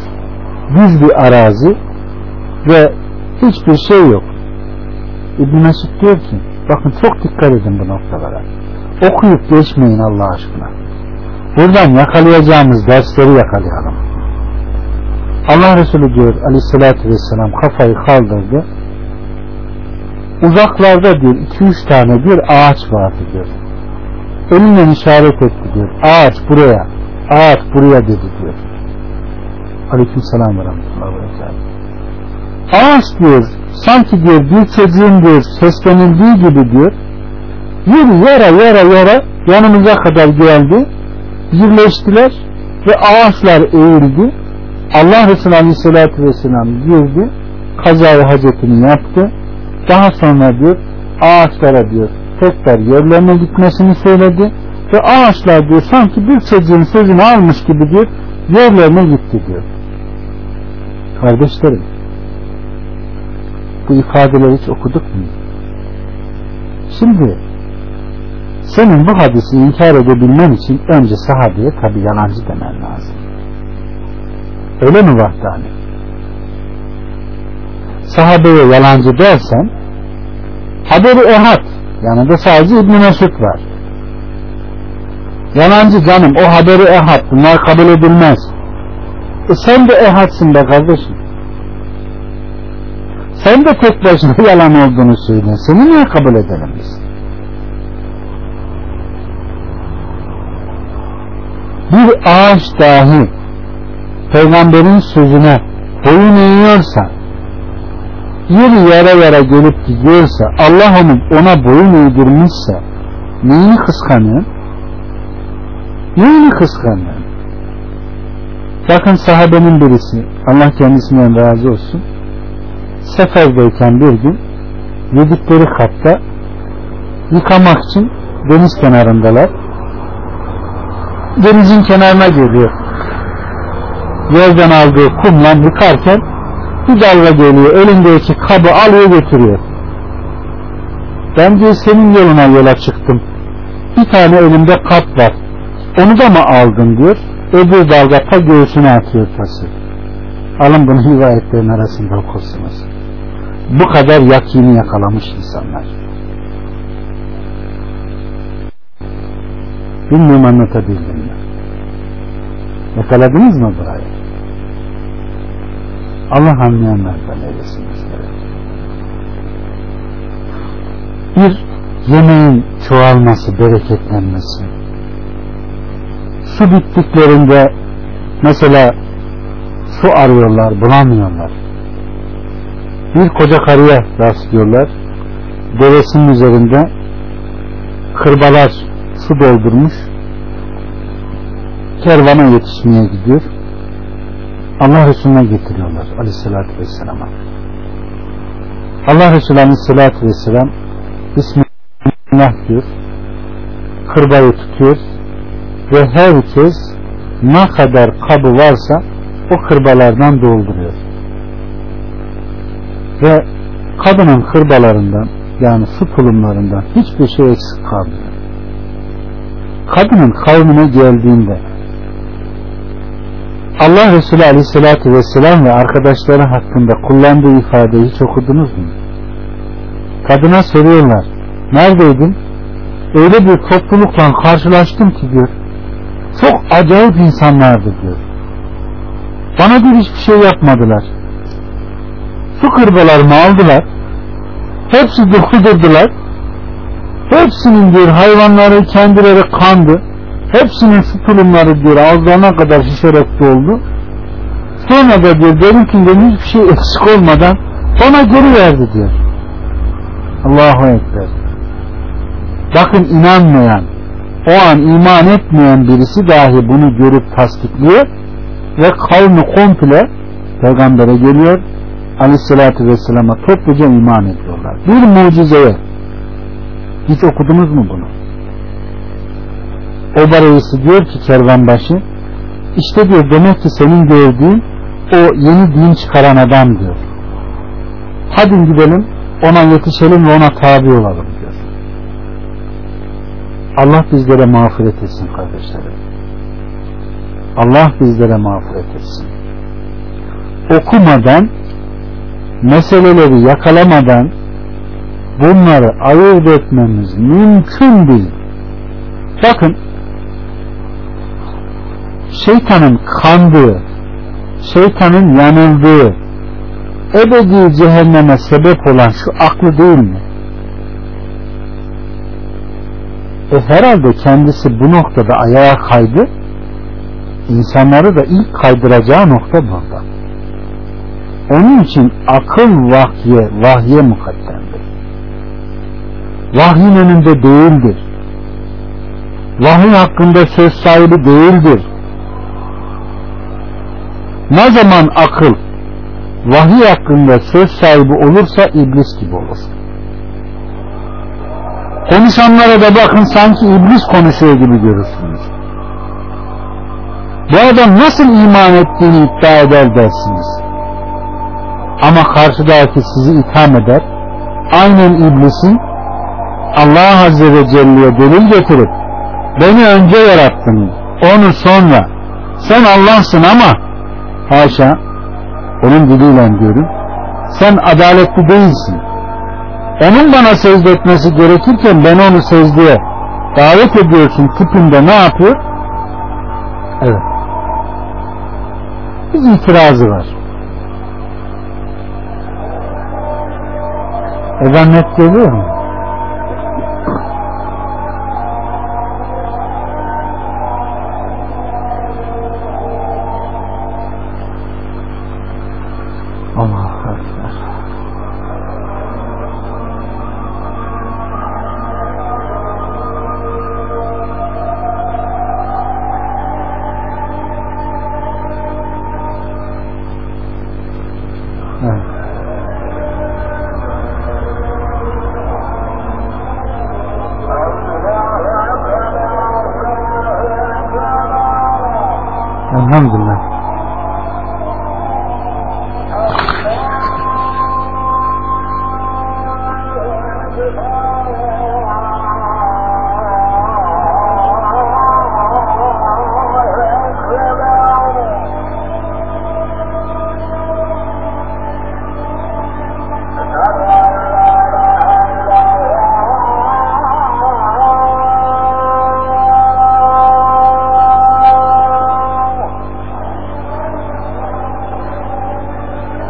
Düz bir arazi ve hiçbir şey yok. İbn Mesud diyor ki bakın çok dikkat edin bu noktalara. Okuyup geçmeyin Allah aşkına. Buradan yakalayacağımız dersleri yakalayalım. Allah Resulü diyor aleyhissalatü vesselam kafayı kaldırdı uzaklarda diyor iki üç tane bir ağaç vardı diyor. Elinle işaret etti diyor. Ağaç buraya, ağaç buraya dedi diyor. Aleyküm selam ve rahmetullahi ve Ağaç diyor, sanki diyor bir çocuğun diyor seslenildiği gibi diyor. Yürü yara yara yara yanımıza kadar geldi. Birleştiler ve ağaçlar eğildi. Allah Resulü Aleyhisselatü Vesselam girdi kazayı hacetini yaptı daha sonra diyor ağaçlara diyor tekrar yerlerine gitmesini söyledi ve ağaçlar diyor sanki bir çocuğun sözünü almış gibi diyor yerlerine gitti diyor kardeşlerim bu ifadeleri hiç okuduk mu? Şimdi senin bu hadisi inkar edebilmen için önce sahabeye tabi yalancı demen lazım. Öyle mi vahdani? Sahabeye yalancı dersen haberi ehad yanında sadece İbn Mesud var. Yalancı canım o haberi ehad bunlar kabul edilmez. E sen de ehadsın be kardeşim. Sen de tek başına yalan olduğunu söylüyorsun. Seni niye kabul edelim biz? Bir ağaç dahi peygamberin sözüne boyun eğiyorsa yeri yere yere gelip gidiyorsa Allah onun ona boyun eğdirmişse neyini kıskanıyor? Neyini kıskanıyor? Bakın sahabenin birisi Allah kendisinden razı olsun seferdeyken bir gün yedikleri katta yıkamak için deniz kenarındalar. Denizin kenarına geliyor. Yerden aldığı kumla yıkarken bir dalga geliyor. Elindeki kabı alıyor götürüyor. Ben diyor senin yoluna yola çıktım. Bir tane elimde kap var. Onu da mı aldın diyor. Öbür dalga ta göğsüne atıyor tası. Alın bunu rivayetlerin arasında okursunuz. Bu kadar yakini yakalamış insanlar. Bilmiyorum anlatabildim mi? Yakaladınız mı burayı? Allah anlayanlardan eylesin bizlere. Bir yemeğin çoğalması, bereketlenmesi. Su bittiklerinde mesela su arıyorlar, bulamıyorlar. Bir koca karıya rastlıyorlar. Devesinin üzerinde kırbalar su doldurmuş. Kervana yetişmeye gidiyor. Allah Resulüne getiriyorlar aleyhissalatü vesselama. Allah Resulü aleyhissalatü vesselam Bismillah diyor. Kırbayı tutuyor ve herkes ne kadar kabı varsa o kırbalardan dolduruyor. Ve kadının kırbalarından yani su tulumlarından hiçbir şey eksik kalmıyor. Kadının kavmine geldiğinde Allah Resulü Aleyhisselatü Vesselam ve arkadaşları hakkında kullandığı ifadeyi hiç okudunuz mu? Kadına soruyorlar. Neredeydin? Öyle bir toplulukla karşılaştım ki diyor. Çok acayip insanlardı diyor. Bana bir hiçbir şey yapmadılar. Su kırbalarımı aldılar. Hepsi dokudurdular. Hepsinin diyor hayvanları kendileri kandı. Hepsinin su tulumları diyor ağızlarına kadar şişerek doldu. Sonra da diyor benimkinden hiçbir şey eksik olmadan bana geri verdi diyor. Allahu Ekber. Bakın inanmayan, o an iman etmeyen birisi dahi bunu görüp tasdikliyor ve kavmi komple peygambere geliyor aleyhissalatü vesselama topluca iman ediyorlar. Bir mucizeye hiç okudunuz mu bunu? Oba reisi diyor ki kervanbaşı işte diyor demek ki senin gördüğün o yeni din çıkaran adam diyor. Hadi gidelim ona yetişelim ve ona tabi olalım. Allah bizlere mağfiret etsin kardeşlerim. Allah bizlere mağfiret etsin. Okumadan meseleleri yakalamadan bunları ayırt etmemiz mümkün değil. Bakın şeytanın kandığı, şeytanın yanıldığı, ebedi cehenneme sebep olan şu aklı değil mi? E herhalde kendisi bu noktada ayağa kaydı, insanları da ilk kaydıracağı nokta burada. Onun için akıl vahye, vahye mukaddemdir. Vahyin önünde değildir. Vahiy hakkında söz sahibi değildir. ne zaman akıl vahiy hakkında söz sahibi olursa iblis gibi olur. Konuşanlara da bakın sanki iblis konuşuyor gibi görürsünüz. Bu adam nasıl iman ettiğini iddia eder dersiniz. Ama karşıdaki sizi itham eder. Aynen iblisin Allah Azze ve Celle'ye delil getirip beni önce yarattın onu sonra sen Allah'sın ama haşa onun diliyle diyorum sen adaletli değilsin onun bana secde etmesi gerekirken ben onu secdeye davet ediyorsun tipinde ne yapıyor? Evet. Bir itirazı var. Ezan net geliyor mu? Elhamdülillah.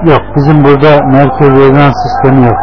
Yok bizim burada merkez ezan sistemi yok.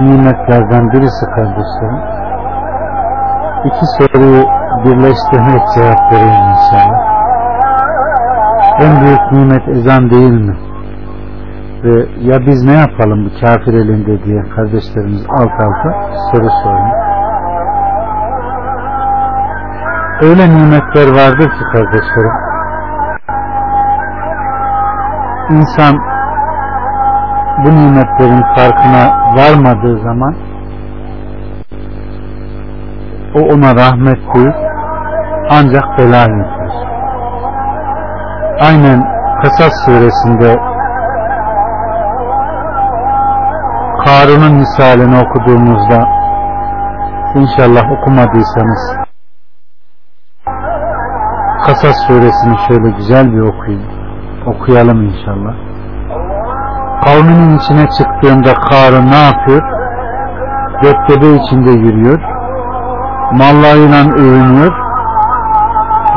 Nimetlerden birisi kardeşlerim iki soruyu birleştirmek cevap vereyim inşallah. En büyük nimet ezan değil mi? Ve ya biz ne yapalım bu kafir elinde diye kardeşlerimiz alt alta soru soruyor. Öyle nimetler vardır ki kardeşlerim. İnsan bu nimetlerin farkına varmadığı zaman o ona rahmet değil ancak bela getirir. Aynen Kasas suresinde Karun'un misalini okuduğumuzda inşallah okumadıysanız Kasas suresini şöyle güzel bir okuyun. Okuyalım inşallah. Kavminin içine çıktığında Karun ne yapıyor? Gökdebe içinde yürüyor. Mallarıyla övünüyor.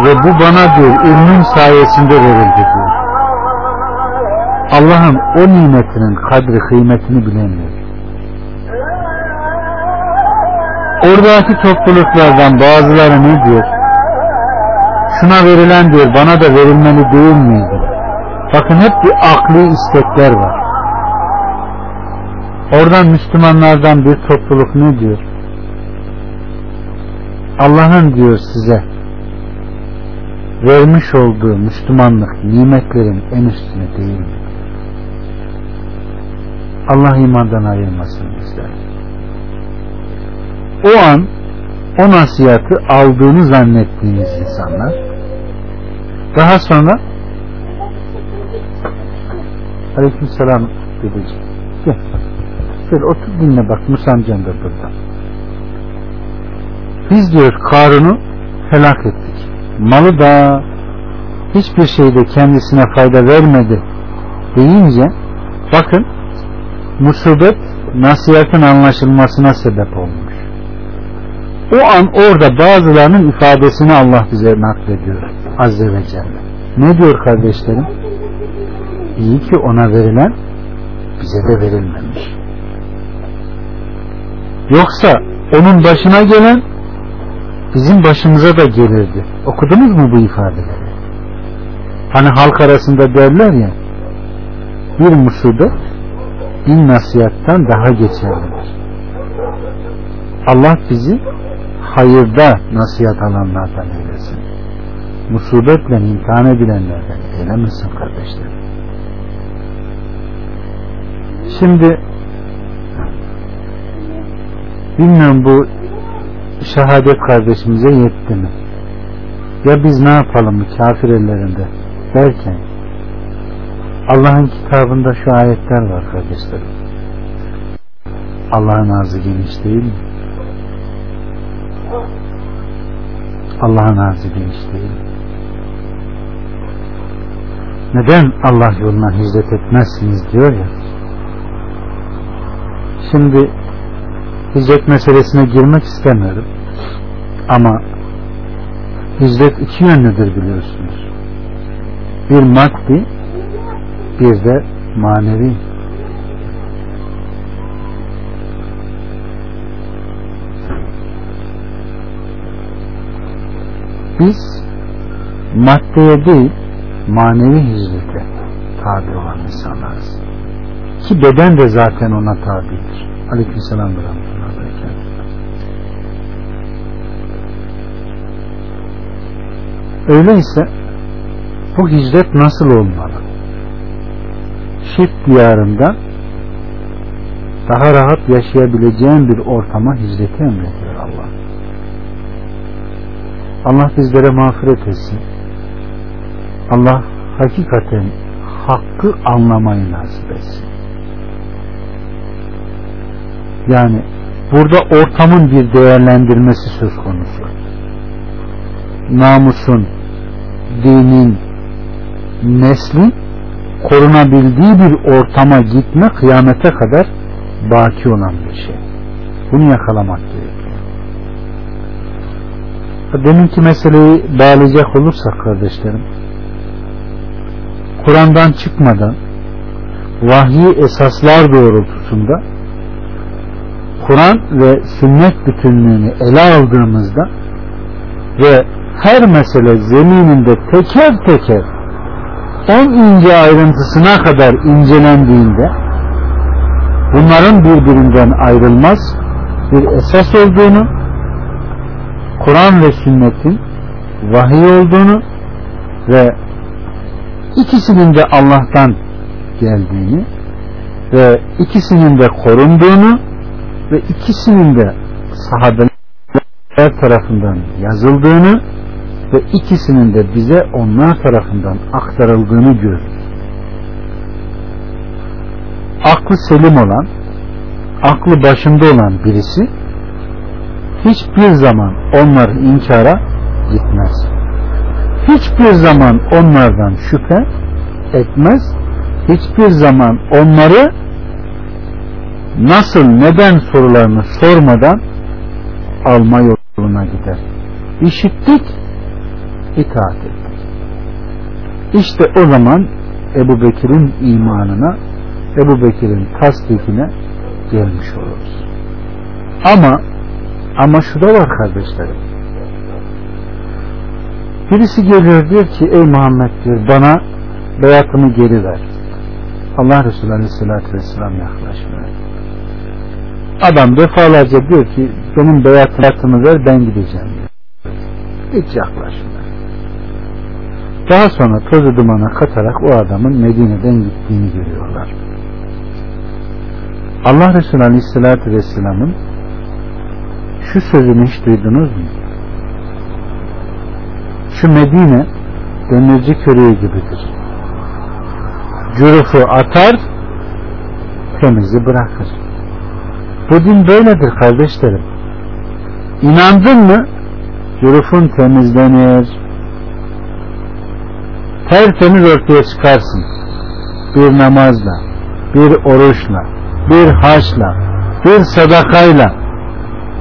Ve bu bana diyor ilmin sayesinde verildi diyor. Allah'ın o nimetinin kadri kıymetini bilemiyor. Oradaki topluluklardan bazıları ne diyor? Şuna verilen diyor bana da verilmeli değil miydi? Bakın hep bir akli istekler var. Oradan Müslümanlardan bir topluluk ne diyor? Allah'ın diyor size vermiş olduğu Müslümanlık nimetlerin en üstüne değil mi? Allah imandan ayırmasın bizler. O an o nasihatı aldığını zannettiğiniz insanlar daha sonra Aleykümselam dedeciğim. Şöyle otur dinle bak Musa amcan da burada. Biz diyor Karun'u helak ettik. Malı da hiçbir şeyde kendisine fayda vermedi deyince bakın musibet nasihatın anlaşılmasına sebep olmuş. O an orada bazılarının ifadesini Allah bize naklediyor Azze ve Celle. Ne diyor kardeşlerim? İyi ki ona verilen bize de verilmemiş. Yoksa onun başına gelen bizim başımıza da gelirdi. Okudunuz mu bu ifadeleri? Hani halk arasında derler ya bir musibet bin nasihattan daha geçerlidir. Allah bizi hayırda nasihat alanlardan eylesin. Musibetle imtihan edilenlerden eylemesin kardeşlerim. Şimdi bilmiyorum bu şehadet kardeşimize yetti mi? Ya biz ne yapalım bu kafir ellerinde derken Allah'ın kitabında şu ayetler var kardeşlerim. Allah'ın ağzı geniş değil mi? Allah'ın ağzı geniş değil mi? Neden Allah yoluna hicret etmezsiniz diyor ya. Şimdi hicret meselesine girmek istemiyorum. Ama hicret iki yönlüdür biliyorsunuz. Bir maddi bir de manevi. Biz maddeye değil manevi hicrete tabi olan insanlarız. Ki beden de zaten ona tabidir. Aleykümselam ve Öyleyse bu hicret nasıl olmalı? Şirk diyarında daha rahat yaşayabileceğin bir ortama hicreti emrediyor Allah. Allah bizlere mağfiret etsin. Allah hakikaten hakkı anlamayı nasip etsin. Yani burada ortamın bir değerlendirmesi söz konusu. Namusun, dinin, neslin korunabildiği bir ortama gitme kıyamete kadar baki olan bir şey. Bunu yakalamak gerekiyor. Deminki meseleyi bağlayacak olursak kardeşlerim, Kur'an'dan çıkmadan vahyi esaslar doğrultusunda Kur'an ve sünnet bütünlüğünü ele aldığımızda ve her mesele zemininde teker teker en ince ayrıntısına kadar incelendiğinde bunların birbirinden ayrılmaz bir esas olduğunu Kur'an ve sünnetin vahiy olduğunu ve ikisinin de Allah'tan geldiğini ve ikisinin de korunduğunu ve ikisinin de sahabeler tarafından yazıldığını ve ikisinin de bize onlar tarafından aktarıldığını görürüz. Aklı selim olan, aklı başında olan birisi hiçbir zaman onları inkara gitmez. Hiçbir zaman onlardan şüphe etmez. Hiçbir zaman onları nasıl neden sorularını sormadan alma yoluna gider. İşittik, itaat ettik. İşte o zaman Ebu Bekir'in imanına, Ebu Bekir'in tasdikine gelmiş oluruz. Ama ama şu da var kardeşlerim. Birisi geliyor diyor ki ey Muhammed diyor bana beyatımı geri ver. Allah Resulü Aleyhisselatü Vesselam yaklaşmıyor. Adam defalarca diyor ki benim beyatımı ver ben gideceğim diyor. Hiç yaklaşmıyor. Daha sonra tozu dumana katarak o adamın Medine'den gittiğini görüyorlar. Allah Resulü Aleyhisselatü Vesselam'ın şu sözünü hiç duydunuz mu? Şu Medine demirci köreği gibidir. Cürufu atar, temizi bırakır. Bu din böyledir kardeşlerim. İnandın mı? Cürufun temizlenir. Tertemiz ortaya çıkarsın. Bir namazla, bir oruçla, bir haçla, bir sadakayla,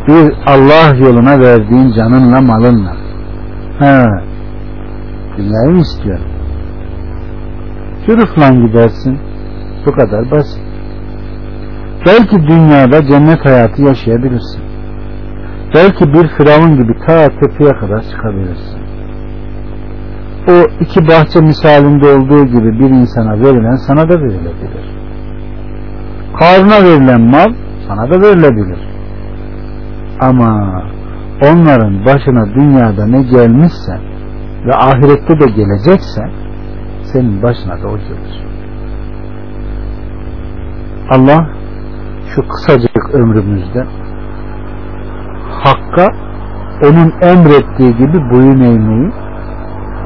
bir Allah yoluna verdiğin canınla malınla. He, dünyayı mı istiyorum? Cürufla gidersin. Bu kadar basit. Belki dünyada cennet hayatı yaşayabilirsin. Belki bir firavun gibi ta tepeye kadar çıkabilirsin. O iki bahçe misalinde olduğu gibi bir insana verilen sana da verilebilir. Karına verilen mal sana da verilebilir. Ama onların başına dünyada ne gelmişse ve ahirette de gelecekse senin başına da o gelir. Allah şu kısacık ömrümüzde Hakka onun emrettiği gibi boyun eğmeyi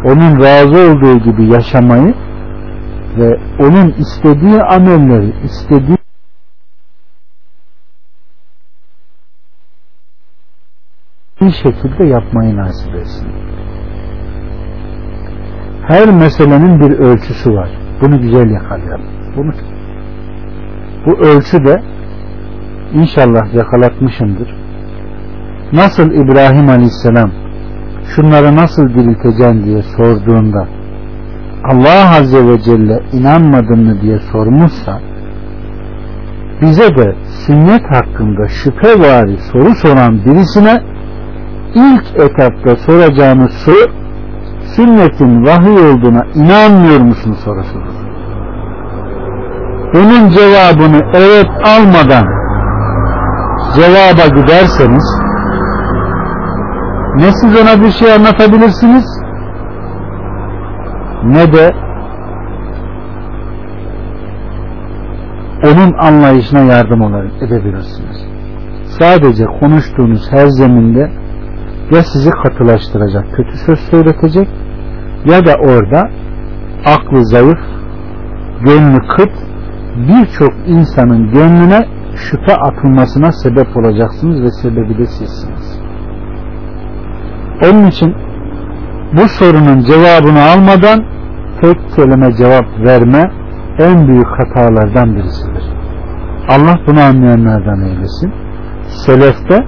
onun razı olduğu gibi yaşamayı ve onun istediği amelleri istediği bir şekilde yapmayı nasip etsin. Her meselenin bir ölçüsü var. Bunu güzel yakalayalım. Bunu bu ölçü de inşallah yakalatmışımdır. Nasıl İbrahim Aleyhisselam şunları nasıl dirilteceğim diye sorduğunda Allah Azze ve Celle inanmadın mı diye sormuşsa bize de sünnet hakkında şüphe vari soru soran birisine ilk etapta soracağımız soru sünnetin vahiy olduğuna inanmıyor musun sorusudur. Bunun cevabını evet almadan cevaba giderseniz ne siz ona bir şey anlatabilirsiniz ne de onun anlayışına yardım edebilirsiniz. Sadece konuştuğunuz her zeminde ya sizi katılaştıracak kötü söz söyletecek ya da orada aklı zayıf, gönlü kıt birçok insanın gönlüne şüphe atılmasına sebep olacaksınız ve sebebi de sizsiniz. Onun için bu sorunun cevabını almadan tek kelime cevap verme en büyük hatalardan birisidir. Allah bunu anlayanlardan eylesin. Selefte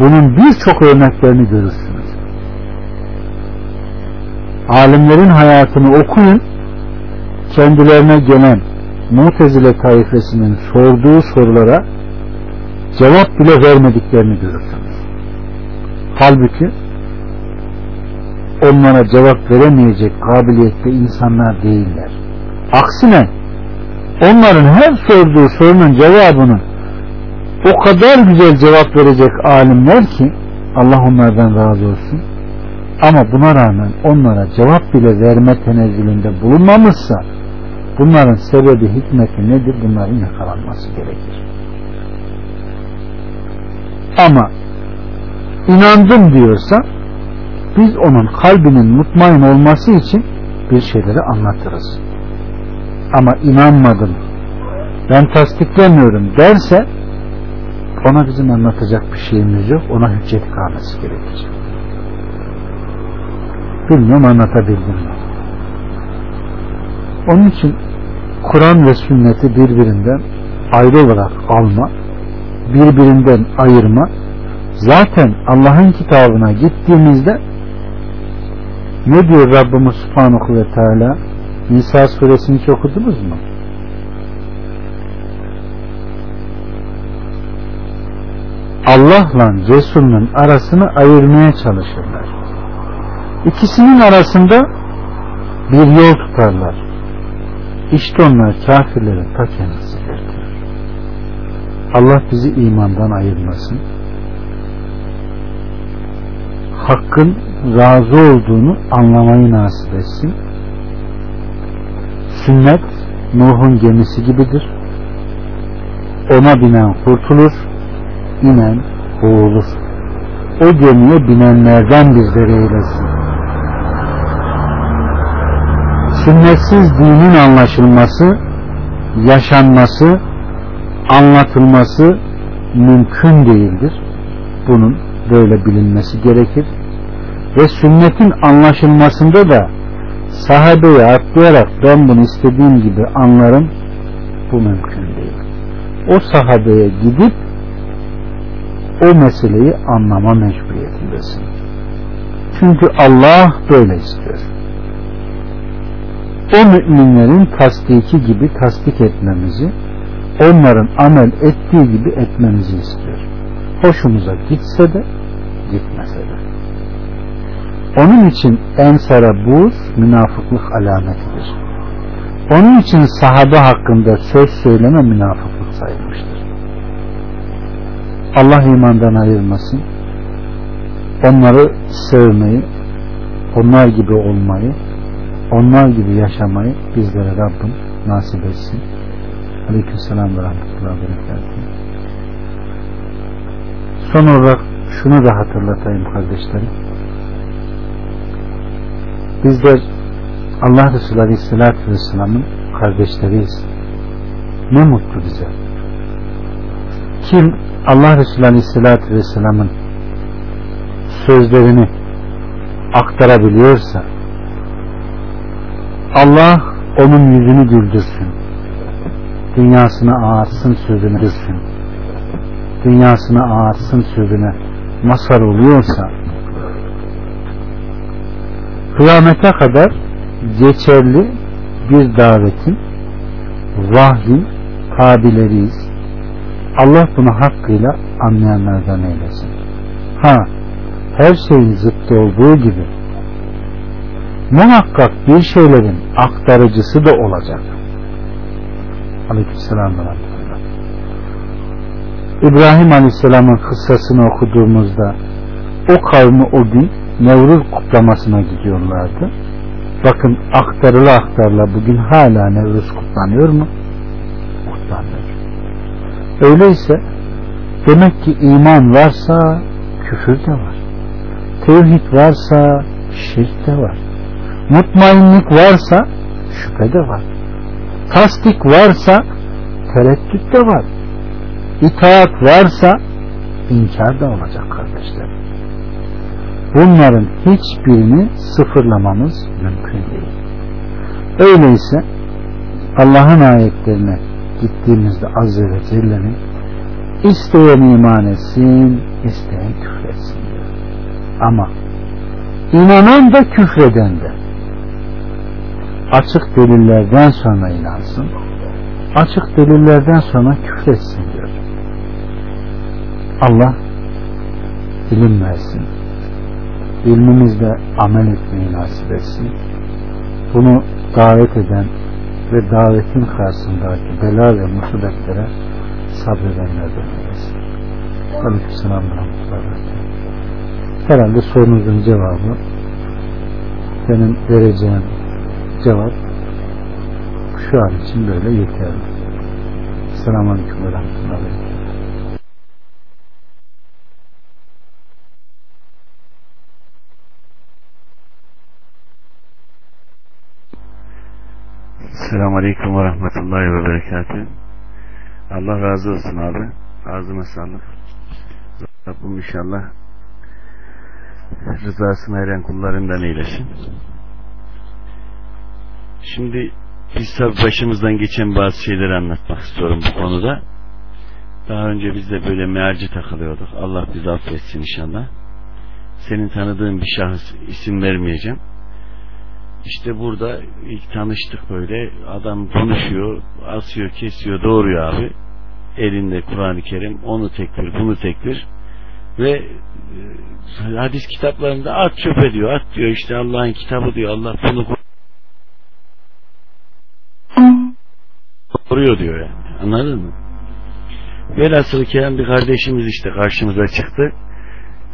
bunun birçok örneklerini görürsünüz. Alimlerin hayatını okuyun, kendilerine gelen Mutezile taifesinin sorduğu sorulara cevap bile vermediklerini görürsünüz. Halbuki onlara cevap veremeyecek kabiliyette insanlar değiller. Aksine onların her sorduğu sorunun cevabını o kadar güzel cevap verecek alimler ki Allah onlardan razı olsun. Ama buna rağmen onlara cevap bile verme tenezzülünde bulunmamışsa bunların sebebi hikmeti nedir? Bunların yakalanması gerekir. Ama inandım diyorsa biz onun kalbinin mutmain olması için bir şeyleri anlatırız. Ama inanmadım, ben tasdiklemiyorum derse ona bizim anlatacak bir şeyimiz yok. Ona hüccet kalması gerekir. Bilmiyorum anlatabildim mi? Onun için Kur'an ve sünneti birbirinden ayrı olarak alma, birbirinden ayırma, zaten Allah'ın kitabına gittiğimizde ne diyor Rabbimiz Subhanahu ve Teala Nisa suresini hiç okudunuz mu? Allah'la Resul'ün arasını ayırmaya çalışırlar. İkisinin arasında bir yol tutarlar. İşte onlar kafirlerin ta kendisidir. Allah bizi imandan ayırmasın. Hakkın razı olduğunu anlamayı nasip etsin. Sünnet Nuh'un gemisi gibidir. Ona binen kurtulur, inen boğulur. O gemiye binenlerden bizleri eylesin. Sünnetsiz dinin anlaşılması, yaşanması, anlatılması mümkün değildir. Bunun böyle bilinmesi gerekir. Ve sünnetin anlaşılmasında da sahabeyi atlayarak ben bunu istediğim gibi anlarım bu mümkün değil. O sahabeye gidip o meseleyi anlama mecburiyetindesin. Çünkü Allah böyle istiyor. O müminlerin tasdiki gibi tasdik etmemizi, onların amel ettiği gibi etmemizi istiyor. Hoşumuza gitse de gitmese de. Onun için ensara buz münafıklık alametidir. Onun için sahabe hakkında söz söyleme münafıklık sayılmıştır. Allah imandan ayırmasın. Onları sevmeyi, onlar gibi olmayı, onlar gibi yaşamayı bizlere Rabbim nasip etsin. Aleykümselam ve rahmetullahi ve Son olarak şunu da hatırlatayım kardeşlerim. Bizler Allah Resulü Aleyhisselatü Vesselam'ın kardeşleriyiz. Ne mutlu bize. Kim Allah Resulü Aleyhisselatü Vesselam'ın sözlerini aktarabiliyorsa Allah onun yüzünü güldürsün. Dünyasını ağartsın sözünü dürsün. Dünyasını ağartsın sözüne masar oluyorsa kıyamete kadar geçerli bir davetin vahyin tabileriyiz. Allah bunu hakkıyla anlayanlardan eylesin. Ha, her şeyin zıttı olduğu gibi muhakkak bir şeylerin aktarıcısı da olacak. Aleykümselam ve İbrahim Aleyhisselam'ın kıssasını okuduğumuzda o kavmi o gün Nevruz kutlamasına gidiyorlardı. Bakın aktarıla aktarıla bugün hala Nevruz kutlanıyor mu? Kutlanıyor. Öyleyse demek ki iman varsa küfür de var. Tevhid varsa şirk de var. Mutmainlik varsa şüphe de var. Tasdik varsa tereddüt de var. İtaat varsa inkar da olacak kardeşler. Bunların hiçbirini sıfırlamamız mümkün değil. Öyleyse Allah'ın ayetlerine gittiğimizde Azze ve Celle'nin isteyen iman etsin, isteyen küfretsin diyor. Ama inanan da küfreden de açık delillerden sonra inansın, açık delillerden sonra küfretsin diyor. Allah ilim versin. İlmimizle amel etmeyi nasip etsin. Bunu davet eden ve davetin karşısındaki bela ve musibetlere sabredenlerden eylesin. Aleykümselam ve Herhalde sorunuzun cevabı benim vereceğim cevap şu an için böyle yeterli. Selamun Aleyküm ve Rahmetullahi Selamun Aleyküm ve Rahmetullahi ve Berekatuhu. Allah razı olsun abi. Ağzıma sağlık. Rabbim inşallah rızasına eren kullarından eylesin. Şimdi biz tabi başımızdan geçen bazı şeyleri anlatmak istiyorum bu konuda. Daha önce biz de böyle mealci takılıyorduk. Allah bizi affetsin inşallah. Senin tanıdığın bir şahıs isim vermeyeceğim. İşte burada ilk tanıştık böyle adam konuşuyor, asıyor, kesiyor, doğuruyor abi. Elinde Kur'an-ı Kerim, onu tekbir, bunu tekbir ve e, hadis kitaplarında at çöpe diyor, at diyor işte Allah'ın kitabı diyor, Allah bunu koruyor diyor yani. Anladın mı? Velhasıl kelam bir kardeşimiz işte karşımıza çıktı.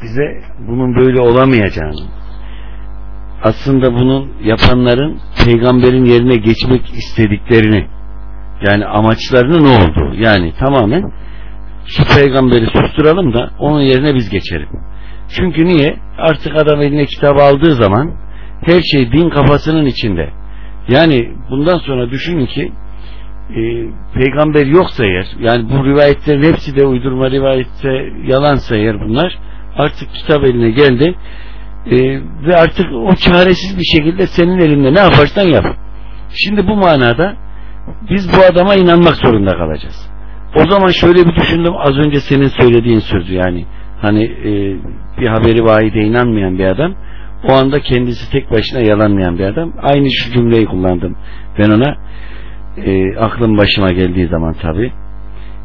Bize bunun böyle olamayacağını, aslında bunun yapanların peygamberin yerine geçmek istediklerini yani amaçlarının ne olduğu yani tamamen şu peygamberi susturalım da onun yerine biz geçelim. Çünkü niye? Artık adam eline kitabı aldığı zaman her şey din kafasının içinde. Yani bundan sonra düşünün ki e, peygamber yoksa eğer yani bu rivayetlerin hepsi de uydurma rivayetse yalansa eğer bunlar artık kitap eline geldi e, ve artık o çaresiz bir şekilde senin elinde ne yaparsan yap. Şimdi bu manada biz bu adama inanmak zorunda kalacağız. O zaman şöyle bir düşündüm az önce senin söylediğin sözü yani hani e, bir haberi vahide inanmayan bir adam o anda kendisi tek başına yalanlayan bir adam aynı şu cümleyi kullandım ben ona e, aklım başıma geldiği zaman tabi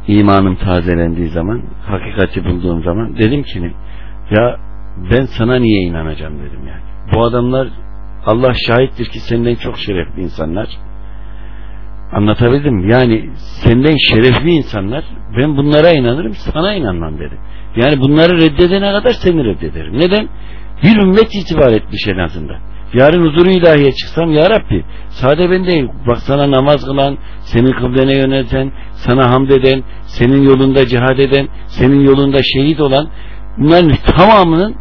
imanım tazelendiği zaman hakikati bulduğum zaman dedim ki ya ben sana niye inanacağım dedim yani bu adamlar Allah şahittir ki senden çok şerefli insanlar Anlatabildim Yani senden şerefli insanlar ben bunlara inanırım sana inanmam dedi. Yani bunları reddedene kadar seni reddederim. Neden? Bir ümmet itibar etmiş en azından. Yarın huzuru ilahiye çıksam ya Rabbi sade ben değil bak sana namaz kılan senin kıblene yönelten sana hamd eden senin yolunda cihad eden senin yolunda şehit olan bunların tamamının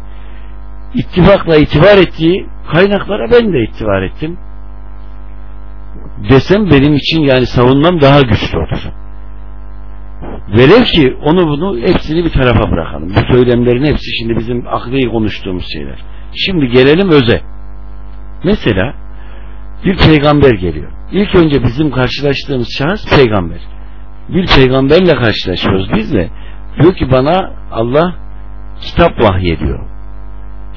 ittifakla itibar ettiği kaynaklara ben de itibar ettim desem benim için yani savunmam daha güçlü olur. Velev ki onu bunu hepsini bir tarafa bırakalım. Bu söylemlerin hepsi şimdi bizim akli konuştuğumuz şeyler. Şimdi gelelim öze. Mesela bir peygamber geliyor. İlk önce bizim karşılaştığımız şahıs peygamber. Bir peygamberle karşılaşıyoruz biz de. Diyor ki bana Allah kitap vahyediyor.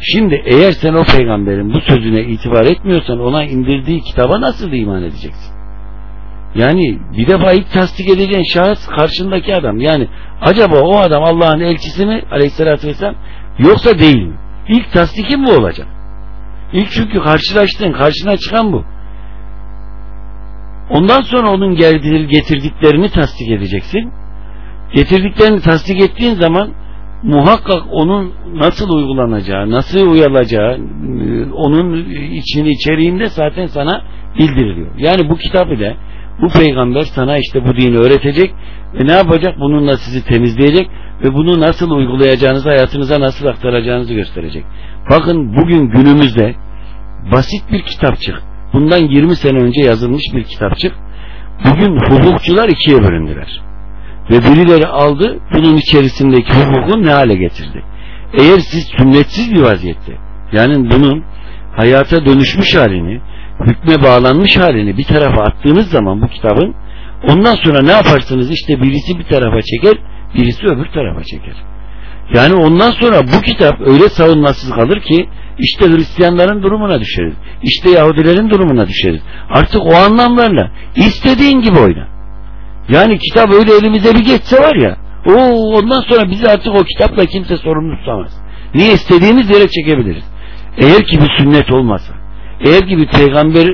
Şimdi eğer sen o peygamberin bu sözüne itibar etmiyorsan ona indirdiği kitaba nasıl iman edeceksin? Yani bir defa ilk tasdik edeceğin şahıs karşındaki adam. Yani acaba o adam Allah'ın elçisi mi aleyhissalatü vesselam yoksa değil mi? İlk tasdikin bu olacak. İlk çünkü karşılaştığın, karşına çıkan bu. Ondan sonra onun getirdiklerini tasdik edeceksin. Getirdiklerini tasdik ettiğin zaman muhakkak onun nasıl uygulanacağı, nasıl uyalacağı, onun içini içeriğinde zaten sana bildiriliyor. Yani bu kitap ile bu peygamber sana işte bu dini öğretecek ve ne yapacak? Bununla sizi temizleyecek ve bunu nasıl uygulayacağınızı, hayatınıza nasıl aktaracağınızı gösterecek. Bakın bugün günümüzde basit bir kitapçık, bundan 20 sene önce yazılmış bir kitapçık, bugün hukukçular ikiye bölündüler. Ve birileri aldı bunun içerisindeki hukuku ne hale getirdi. Eğer siz sünnetsiz bir vaziyette yani bunun hayata dönüşmüş halini hükme bağlanmış halini bir tarafa attığınız zaman bu kitabın ondan sonra ne yaparsınız işte birisi bir tarafa çeker birisi öbür tarafa çeker. Yani ondan sonra bu kitap öyle savunmasız kalır ki işte Hristiyanların durumuna düşeriz. İşte Yahudilerin durumuna düşeriz. Artık o anlamlarla istediğin gibi oyna. Yani kitap öyle elimize bir geçse var ya o ondan sonra bizi artık o kitapla kimse sorumlu tutamaz. Niye istediğimiz yere çekebiliriz. Eğer ki bir sünnet olmasa, eğer ki bir peygamber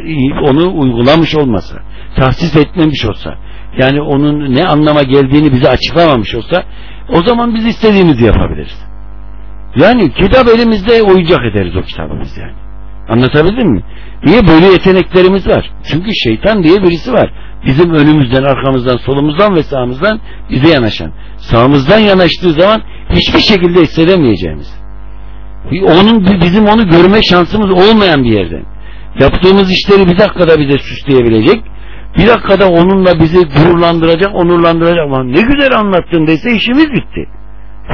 onu uygulamış olmasa, tahsis etmemiş olsa, yani onun ne anlama geldiğini bize açıklamamış olsa, o zaman biz istediğimizi yapabiliriz. Yani kitap elimizde oyuncak ederiz o kitabı biz yani. Anlatabildim mi? Niye böyle yeteneklerimiz var? Çünkü şeytan diye birisi var bizim önümüzden, arkamızdan, solumuzdan ve sağımızdan bize yanaşan. Sağımızdan yanaştığı zaman hiçbir şekilde hissedemeyeceğimiz. Onun, bizim onu görme şansımız olmayan bir yerden. Yaptığımız işleri bir dakikada bize süsleyebilecek, bir dakikada onunla bizi gururlandıracak, onurlandıracak. Ama ne güzel anlattın dese işimiz bitti.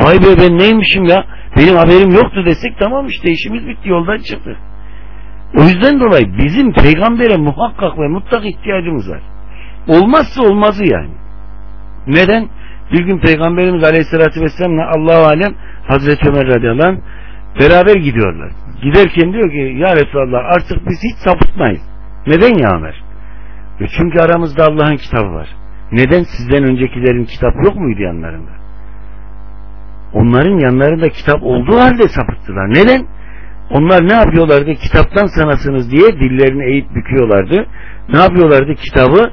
Vay be ben neymişim ya, benim haberim yoktu desek tamam işte işimiz bitti, yoldan çıktık. O yüzden dolayı bizim peygambere muhakkak ve mutlak ihtiyacımız var. Olmazsa olmazı yani. Neden? Bir gün Peygamberimiz Aleyhisselatü Vesselam'la Allah-u Alem Hazreti Ömer radıyallahu anh beraber gidiyorlar. Giderken diyor ki ya Resulallah artık biz hiç sapıtmayız. Neden ya Ömer? E çünkü aramızda Allah'ın kitabı var. Neden sizden öncekilerin kitap yok muydu yanlarında? Onların yanlarında kitap olduğu halde sapıttılar. Neden? Onlar ne yapıyorlardı? Kitaptan sanasınız diye dillerini eğip büküyorlardı. Ne yapıyorlardı? Kitabı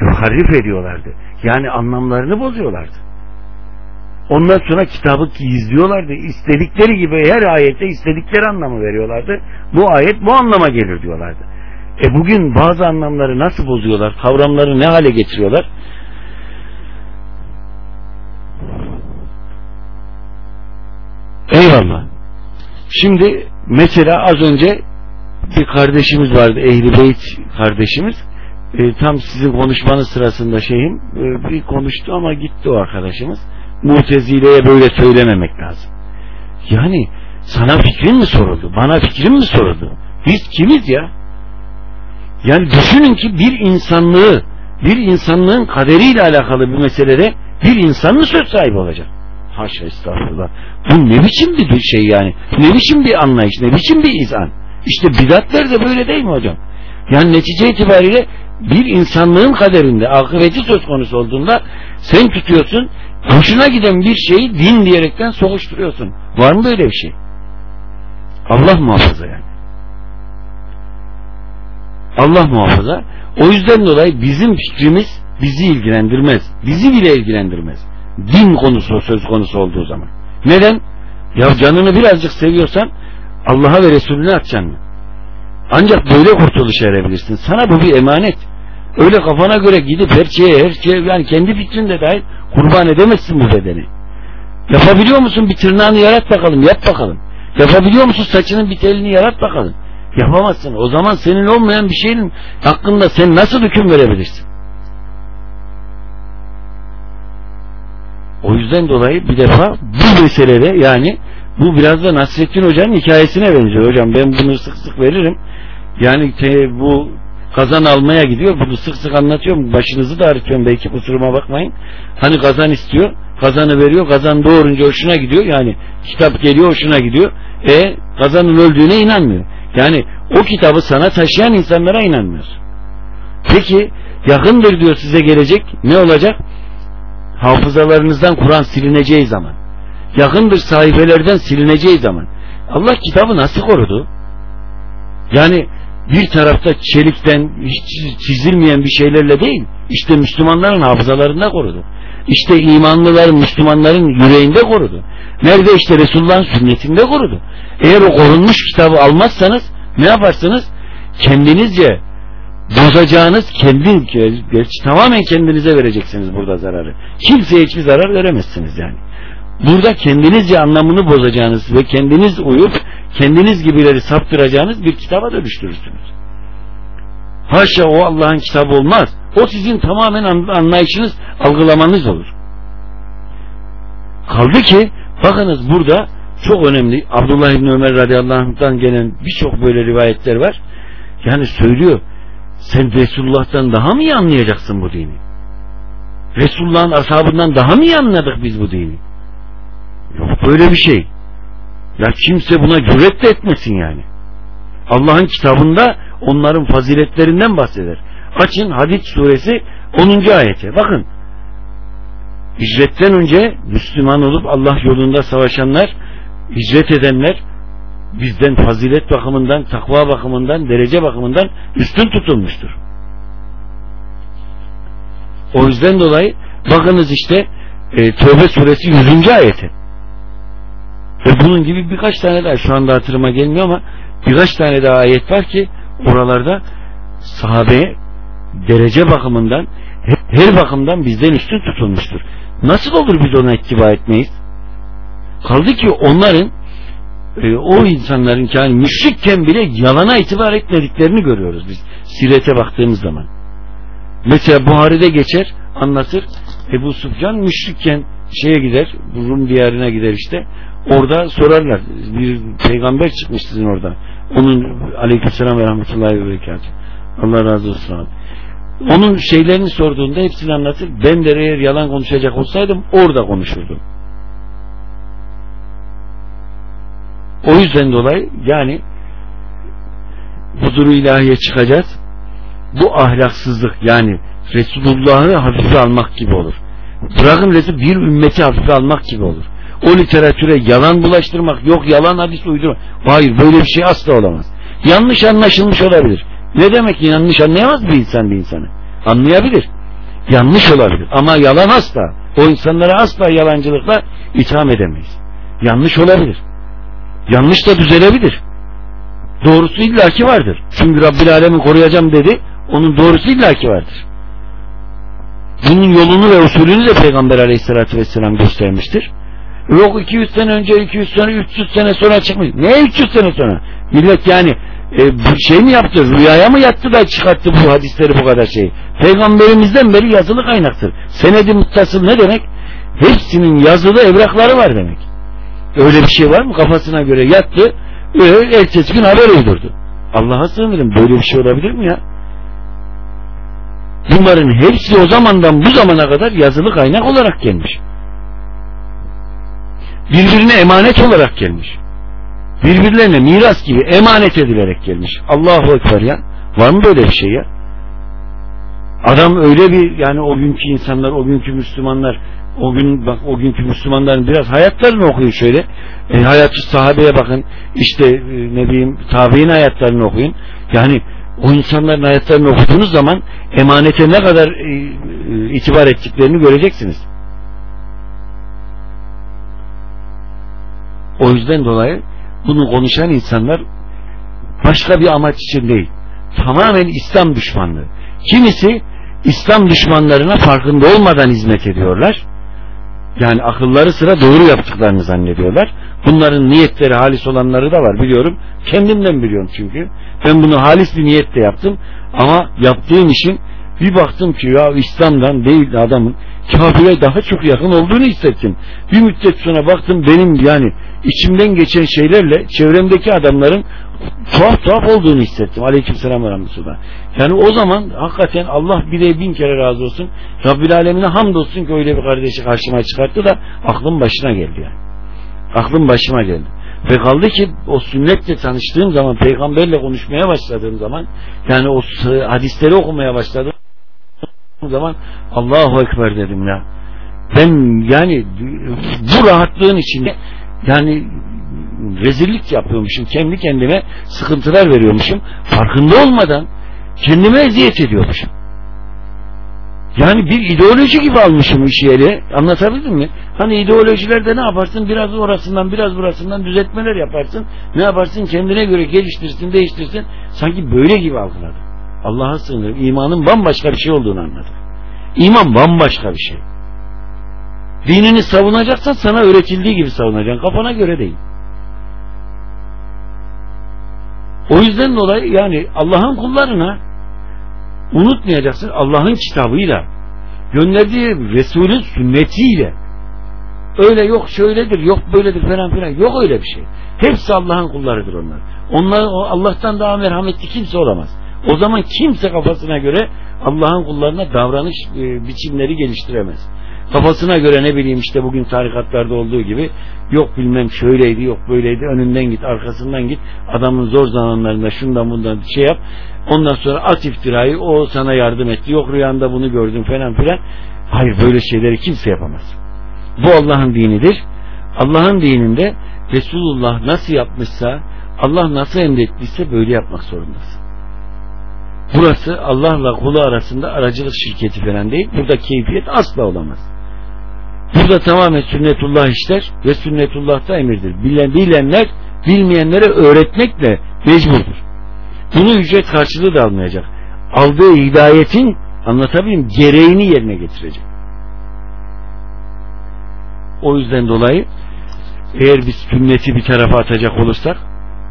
yuharrif ediyorlardı. Yani anlamlarını bozuyorlardı. Ondan sonra kitabı gizliyorlardı. İstedikleri gibi her ayette istedikleri anlamı veriyorlardı. Bu ayet bu anlama gelir diyorlardı. E bugün bazı anlamları nasıl bozuyorlar? Kavramları ne hale getiriyorlar? Eyvallah. Şimdi mesela az önce bir kardeşimiz vardı Ehli Beyt kardeşimiz. E, tam sizin konuşmanız sırasında şeyim e, bir konuştu ama gitti o arkadaşımız. Mutezile'ye böyle söylememek lazım. Yani sana fikrin mi soruldu bana fikrin mi soruldu? Biz kimiz ya? Yani düşünün ki bir insanlığı bir insanlığın kaderiyle alakalı bir meselede bir insan söz sahibi olacak. Haşa estağfurullah bu ne biçim bir şey yani ne biçim bir anlayış ne biçim bir izan işte bidatler de böyle değil mi hocam? Yani netice itibariyle bir insanlığın kaderinde akıbeti söz konusu olduğunda sen tutuyorsun hoşuna giden bir şeyi din diyerekten sokuşturuyorsun. Var mı böyle bir şey? Allah muhafaza yani. Allah muhafaza. O yüzden dolayı bizim fikrimiz bizi ilgilendirmez. Bizi bile ilgilendirmez. Din konusu söz konusu olduğu zaman. Neden? Ya canını birazcık seviyorsan Allah'a ve Resulüne atacaksın. Ancak böyle kurtuluş erebilirsin. Sana bu bir emanet. Öyle kafana göre gidip her şeye, her şeye yani kendi fikrinde dahil kurban edemezsin bu bedeni. Yapabiliyor musun bir tırnağını yarat bakalım, yap bakalım. Yapabiliyor musun saçının bir telini yarat bakalım. Yapamazsın. O zaman senin olmayan bir şeyin hakkında sen nasıl hüküm verebilirsin? O yüzden dolayı bir defa bu meselede yani bu biraz da Nasrettin Hoca'nın hikayesine benziyor hocam. Ben bunu sık sık veririm. Yani te, bu kazan almaya gidiyor. Bunu sık sık anlatıyorum. Başınızı da ağrıtıyorum belki kusuruma bakmayın. Hani kazan istiyor. Kazanı veriyor. Kazan doğurunca hoşuna gidiyor. Yani kitap geliyor hoşuna gidiyor. E kazanın öldüğüne inanmıyor. Yani o kitabı sana taşıyan insanlara inanmıyor. Peki yakındır diyor size gelecek. Ne olacak? Hafızalarınızdan Kur'an silineceği zaman yakındır sahifelerden silineceği zaman Allah kitabı nasıl korudu? Yani bir tarafta çelikten hiç çizilmeyen bir şeylerle değil işte Müslümanların hafızalarında korudu. İşte imanlıların Müslümanların yüreğinde korudu. Nerede işte Resulullah'ın sünnetinde korudu. Eğer o korunmuş kitabı almazsanız ne yaparsınız? Kendinizce bozacağınız kendi tamamen kendinize vereceksiniz burada zararı. Kimseye hiçbir zarar veremezsiniz yani burada kendinizce anlamını bozacağınız ve kendiniz uyup kendiniz gibileri saptıracağınız bir kitaba dönüştürürsünüz. Haşa o Allah'ın kitabı olmaz. O sizin tamamen anlayışınız, algılamanız olur. Kaldı ki bakınız burada çok önemli Abdullah İbni Ömer radıyallahu anh'tan gelen birçok böyle rivayetler var. Yani söylüyor sen Resulullah'tan daha mı iyi anlayacaksın bu dini? Resulullah'ın ashabından daha mı iyi anladık biz bu dini? Yok böyle bir şey. Ya kimse buna cüret de etmesin yani. Allah'ın kitabında onların faziletlerinden bahseder. Açın Hadid suresi 10. ayete. Bakın. Hicretten önce Müslüman olup Allah yolunda savaşanlar, hicret edenler bizden fazilet bakımından, takva bakımından, derece bakımından üstün tutulmuştur. O yüzden dolayı bakınız işte e, Tövbe suresi 100. ayete. Ve bunun gibi birkaç tane daha şu anda hatırıma gelmiyor ama birkaç tane daha ayet var ki oralarda sahabeye derece bakımından her bakımdan bizden üstün tutulmuştur. Nasıl olur biz ona ittiba etmeyiz? Kaldı ki onların e, o insanların yani müşrikken bile yalana itibar etmediklerini görüyoruz biz. Sirete baktığımız zaman. Mesela Buhari'de geçer anlatır. Ebu Sufyan müşrikken şeye gider Rum diyarına gider işte. Orada sorarlar bir peygamber çıkmış sizin orada. Onun aleykümselam ve rahmetullahi ve berekatuhu Allah razı olsun abi. onun şeylerini sorduğunda hepsini anlatır. Ben de eğer yalan konuşacak olsaydım orada konuşurdum o yüzden dolayı yani huzuru ilahiye çıkacağız. Bu ahlaksızlık yani Resulullah'ı hafife almak gibi olur. Bırakın Resul bir ümmeti hafife almak gibi olur. O literatüre yalan bulaştırmak yok yalan hadis uydurmak. Hayır böyle bir şey asla olamaz. Yanlış anlaşılmış olabilir. Ne demek yanlış anlayamaz bir insan bir insanı? Anlayabilir. Yanlış olabilir. Ama yalan asla. O insanlara asla yalancılıkla itham edemeyiz. Yanlış olabilir. Yanlış da düzelebilir. Doğrusu illaki vardır. Çünkü Rabbil Alemin koruyacağım dedi. Onun doğrusu illaki vardır. Bunun yolunu ve usulünü de Peygamber Aleyhisselatü Vesselam göstermiştir. Yok 200 sene önce 200 sene 300 sene sonra çıkmış. Ne 300 sene sonra? Millet yani e, bu şey mi yaptı? Rüyaya mı yattı da çıkarttı bu hadisleri bu kadar şey? Peygamberimizden beri yazılı kaynaktır. Senedi muttasıl ne demek? Hepsinin yazılı evrakları var demek. Öyle bir şey var mı? Kafasına göre yattı. Öyle ertesi gün haber uydurdu. Allah'a sığınırım. Böyle bir şey olabilir mi ya? Bunların hepsi o zamandan bu zamana kadar yazılı kaynak olarak gelmiş. Birbirine emanet olarak gelmiş. Birbirlerine miras gibi emanet edilerek gelmiş. Allahu Ekber ya. Var mı böyle bir şey ya? Adam öyle bir yani o günkü insanlar, o günkü Müslümanlar o gün bak o günkü Müslümanların biraz hayatlarını okuyun şöyle. E, hayatı sahabeye bakın. İşte e, ne bileyim tabi'in hayatlarını okuyun. Yani o insanların hayatlarını okuduğunuz zaman emanete ne kadar e, e, itibar ettiklerini göreceksiniz. O yüzden dolayı bunu konuşan insanlar başka bir amaç için değil. Tamamen İslam düşmanlığı. Kimisi İslam düşmanlarına farkında olmadan hizmet ediyorlar. Yani akılları sıra doğru yaptıklarını zannediyorlar. Bunların niyetleri halis olanları da var biliyorum. Kendimden biliyorum çünkü. Ben bunu halis bir niyetle yaptım. Ama yaptığım işin bir baktım ki ya İslam'dan değil adamın kafire daha çok yakın olduğunu hissettim. Bir müddet sonra baktım benim yani içimden geçen şeylerle çevremdeki adamların tuhaf tuhaf olduğunu hissettim. Aleykümselam ve rahmetullah. Yani o zaman hakikaten Allah bile bin kere razı olsun. Rabbil alemine hamdolsun ki öyle bir kardeşi karşıma çıkarttı da aklım başına geldi yani. Aklım başıma geldi. Ve kaldı ki o sünnetle tanıştığım zaman, peygamberle konuşmaya başladığım zaman, yani o hadisleri okumaya başladığım zaman Allahu Ekber dedim ya. Ben yani bu rahatlığın içinde yani rezillik yapıyormuşum. Kendi kendime sıkıntılar veriyormuşum. Farkında olmadan kendime eziyet ediyormuşum. Yani bir ideoloji gibi almışım işi yeri. Anlatabildim mi? Hani ideolojilerde ne yaparsın? Biraz orasından biraz burasından düzeltmeler yaparsın. Ne yaparsın? Kendine göre geliştirsin, değiştirsin. Sanki böyle gibi algıladım. Allah'a sığınırım. İmanın bambaşka bir şey olduğunu anladım. İman bambaşka bir şey. Dinini savunacaksan sana öğretildiği gibi savunacaksın. Kafana göre değil. O yüzden dolayı yani Allah'ın kullarına unutmayacaksın Allah'ın kitabıyla gönderdiği Resul'ün sünnetiyle öyle yok şöyledir yok böyledir falan filan yok öyle bir şey. Hepsi Allah'ın kullarıdır onlar. Onlar Allah'tan daha merhametli kimse olamaz. O zaman kimse kafasına göre Allah'ın kullarına davranış e, biçimleri geliştiremez. Kafasına göre ne bileyim işte bugün tarikatlarda olduğu gibi yok bilmem şöyleydi yok böyleydi önünden git arkasından git adamın zor zamanlarında şundan bundan şey yap ondan sonra at iftirayı o sana yardım etti yok rüyanda bunu gördüm falan filan. Hayır böyle şeyleri kimse yapamaz. Bu Allah'ın dinidir. Allah'ın dininde Resulullah nasıl yapmışsa Allah nasıl emrettiyse böyle yapmak zorundasın burası Allah'la kulu arasında aracılık şirketi falan değil burada keyfiyet asla olamaz Burada tamamen sünnetullah işler ve sünnetullah da emirdir. Bilen, bilenler bilmeyenlere öğretmekle mecburdur. Bunu ücret karşılığı da almayacak. Aldığı hidayetin anlatabileyim gereğini yerine getirecek. O yüzden dolayı eğer biz sünneti bir tarafa atacak olursak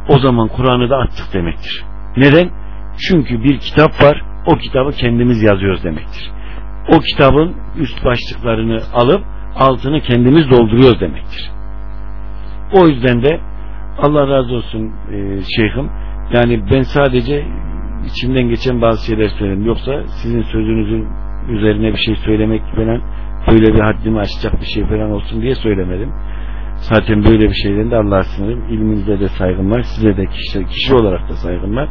o zaman Kur'an'ı da attık demektir. Neden? Çünkü bir kitap var o kitabı kendimiz yazıyoruz demektir. O kitabın üst başlıklarını alıp altını kendimiz dolduruyoruz demektir. O yüzden de Allah razı olsun e, şeyhim. Yani ben sadece içimden geçen bazı şeyler söyledim. Yoksa sizin sözünüzün üzerine bir şey söylemek falan böyle bir haddimi aşacak bir şey falan olsun diye söylemedim. Zaten böyle bir şeyden de Allah'a sınırım. İlminizde de saygım var. Size de kişi, kişi olarak da saygım var.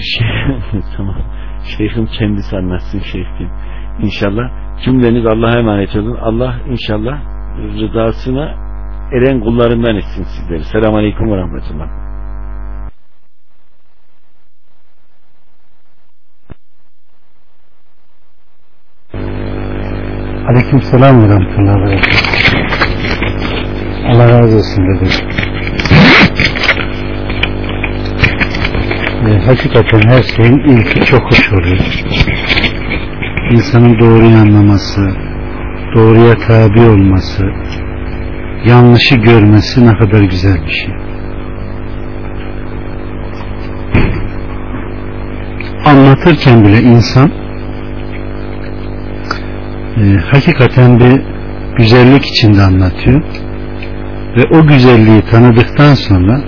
Şey, tamam. Şeyhim kendisi anlatsın şeyhim. İnşallah Cümleniz Allah'a emanet olun. Allah inşallah rızasına eren kullarından etsin sizleri. Selamun Aleyküm ve Rahmetullah. Aleyküm selam ve rahmetullahi ve Allah razı olsun dedim. E, hakikaten her şeyin ilki çok hoş oluyor. İnsanın doğruyu anlaması, doğruya tabi olması, yanlışı görmesi ne kadar güzel bir şey. Anlatırken bile insan e, hakikaten bir güzellik içinde anlatıyor ve o güzelliği tanıdıktan sonra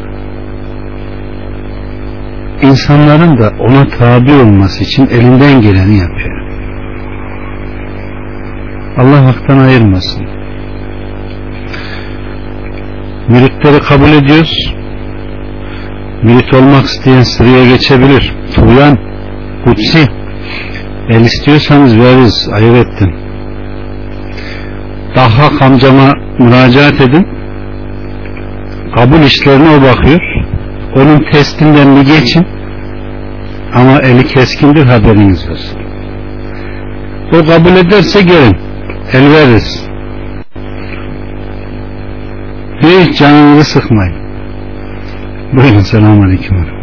insanların da ona tabi olması için elinden geleni yapıyor. Allah haktan ayırmasın. Müritleri kabul ediyoruz. Mürit olmak isteyen sıraya geçebilir. Tuğyan, Kutsi, el istiyorsanız veririz. Ayıp ettin. Daha amcama müracaat edin. Kabul işlerine o bakıyor. Onun testinden bir geçin. Ama eli keskindir haberiniz olsun. O kabul ederse gelin. El veririz. Hiç canınızı sıkmayın. Buyurun selamun aleyküm.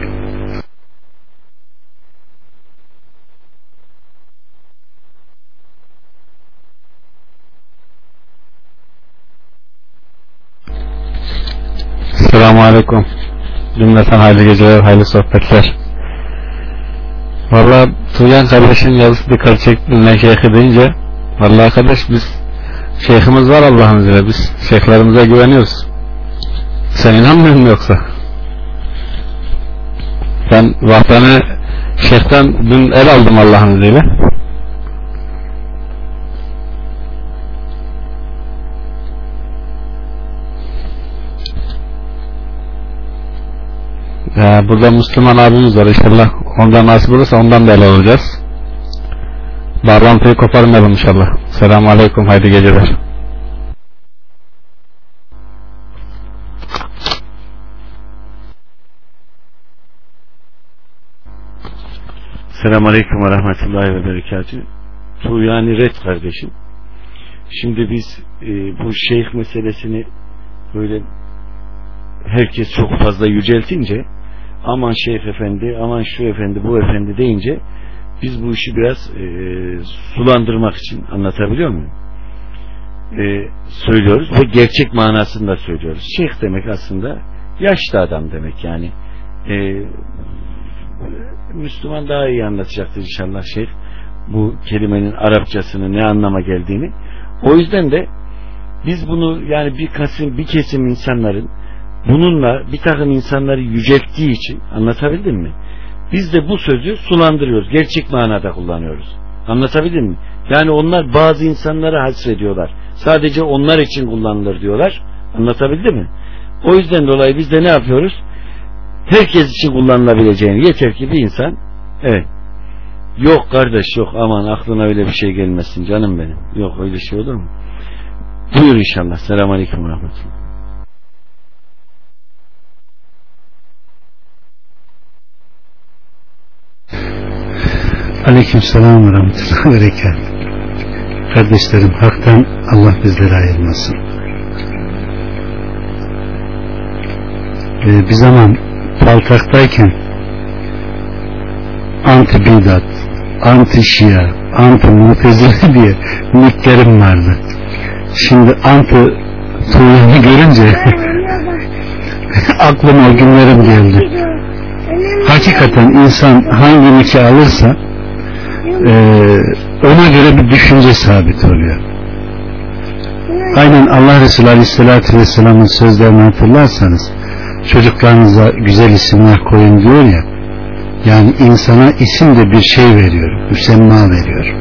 Selamun Aleyküm. Cümleten hayırlı geceler, hayırlı sohbetler. Valla Tuğyan kardeşin yazısı dikkat çektiğinden şeyhi deyince Valla arkadaş biz şeyhimiz var Allah'ın izniyle biz şeyhlerimize güveniyoruz. Sen inanmıyor musun yoksa? Ben vahdanı şeyhten dün el aldım Allah'ın izniyle. Ee, burada Müslüman abimiz var inşallah. Ondan nasip olursa ondan da ele alacağız. Bağlantıyı koparmayalım inşallah. Selamun Aleyküm. Haydi geceler. Selamun Aleyküm ve Rahmetullahi ve Berekatü. Tuğyani Red kardeşim. Şimdi biz e, bu şeyh meselesini böyle herkes çok fazla yüceltince aman şeyh efendi, aman şu efendi, bu efendi deyince biz bu işi biraz e, sulandırmak için anlatabiliyor muyum? E, söylüyoruz ve gerçek manasında söylüyoruz. Şeyh demek aslında yaşlı adam demek yani. E, Müslüman daha iyi anlatacaktır inşallah şeyh bu kelimenin Arapçasını ne anlama geldiğini. O yüzden de biz bunu yani bir kesim, bir kesim insanların bununla bir takım insanları yücelttiği için anlatabildim mi? Biz de bu sözü sulandırıyoruz. Gerçek manada kullanıyoruz. Anlatabildim mi? Yani onlar bazı insanlara hasrediyorlar. Sadece onlar için kullanılır diyorlar. Anlatabildim mi? O yüzden dolayı biz de ne yapıyoruz? Herkes için kullanılabileceğini yeter ki bir insan evet yok kardeş yok aman aklına öyle bir şey gelmesin canım benim. Yok öyle şey olur mu? Buyur inşallah. Selamun Aleyküm Rahmetullah. Aleyküm selam ve rahmetullahi ve. Kardeşlerim haktan Allah bizleri ayırmasın. Ee, bir zaman paltaktayken anti bidat, anti şia, anti mutezile diye nicklerim vardı. Şimdi anti tuğyanı görünce aklıma günlerim geldi. Hakikaten insan hangi nicki alırsa e, ona göre bir düşünce sabit oluyor. Aynen Allah Resulü Aleyhisselatü Vesselam'ın sözlerini hatırlarsanız çocuklarınıza güzel isimler koyun diyor ya yani insana isim de bir şey veriyor müsemma veriyor.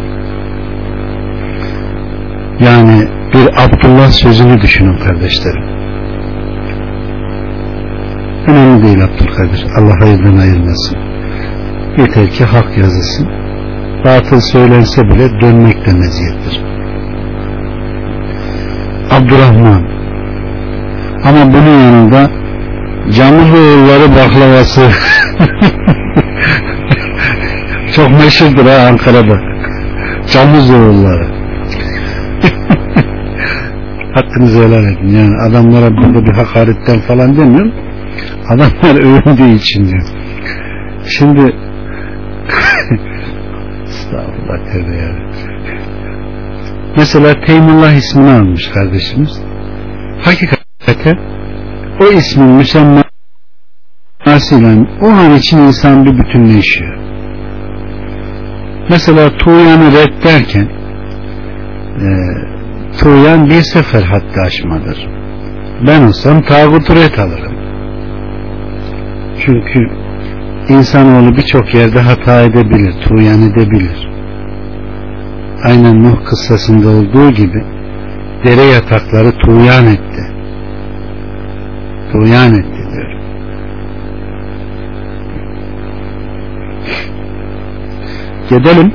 Yani bir Abdullah sözünü düşünün kardeşlerim. Önemli değil Abdülkadir Allah hayırdan ayırmasın. Yeter ki hak yazılsın batıl söylense bile dönmekle meziyettir Abdurrahman ama bunun yanında Camlıoğulları baklavası çok meşhurdur ha Ankara'da Camlıoğulları hakkınızı helal edin. Yani adamlara burada bir hakaretten falan demiyorum. Adamlar övündüğü için diyor. Şimdi Estağfurullah tövbe ya. Mesela Teymullah ismini almış kardeşimiz. Hakikaten o ismin müsemmasıyla o an için insan bir bütünleşiyor. Mesela Tuğyan'ı red derken e, Tuğyan bir sefer haddi aşmadır. Ben olsam tağutu red alırım. Çünkü insanoğlu birçok yerde hata edebilir, tuğyan edebilir. Aynen Nuh kıssasında olduğu gibi dere yatakları tuğyan etti. Tuğyan etti diyor. Gidelim.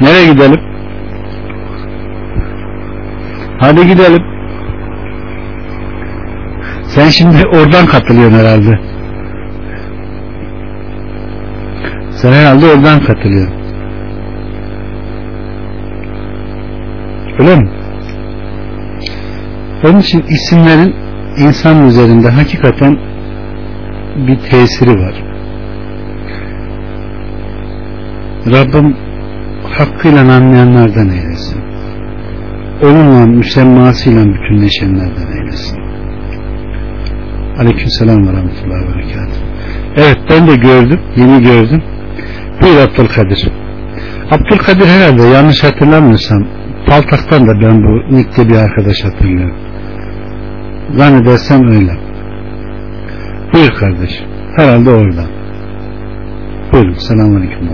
Nereye gidelim? Hadi gidelim. Sen şimdi oradan katılıyorsun herhalde. Sen herhalde oradan katılıyorsun. Öyle mi? Onun için isimlerin insan üzerinde hakikaten bir tesiri var. Rabbim hakkıyla anlayanlardan eylesin. Onunla müsemmasıyla bütünleşenlerden eylesin. Aleyküm selam ve rahmetullahi ve berekatuhu. Evet ben de gördüm, yeni gördüm. Buyur Abdülkadir. Abdülkadir herhalde yanlış hatırlamıyorsam Paltak'tan da ben bu Nik'te bir arkadaş hatırlıyorum. Zannedersem öyle. Buyur kardeş. Herhalde oradan. Buyurun. Selamun Aleyküm.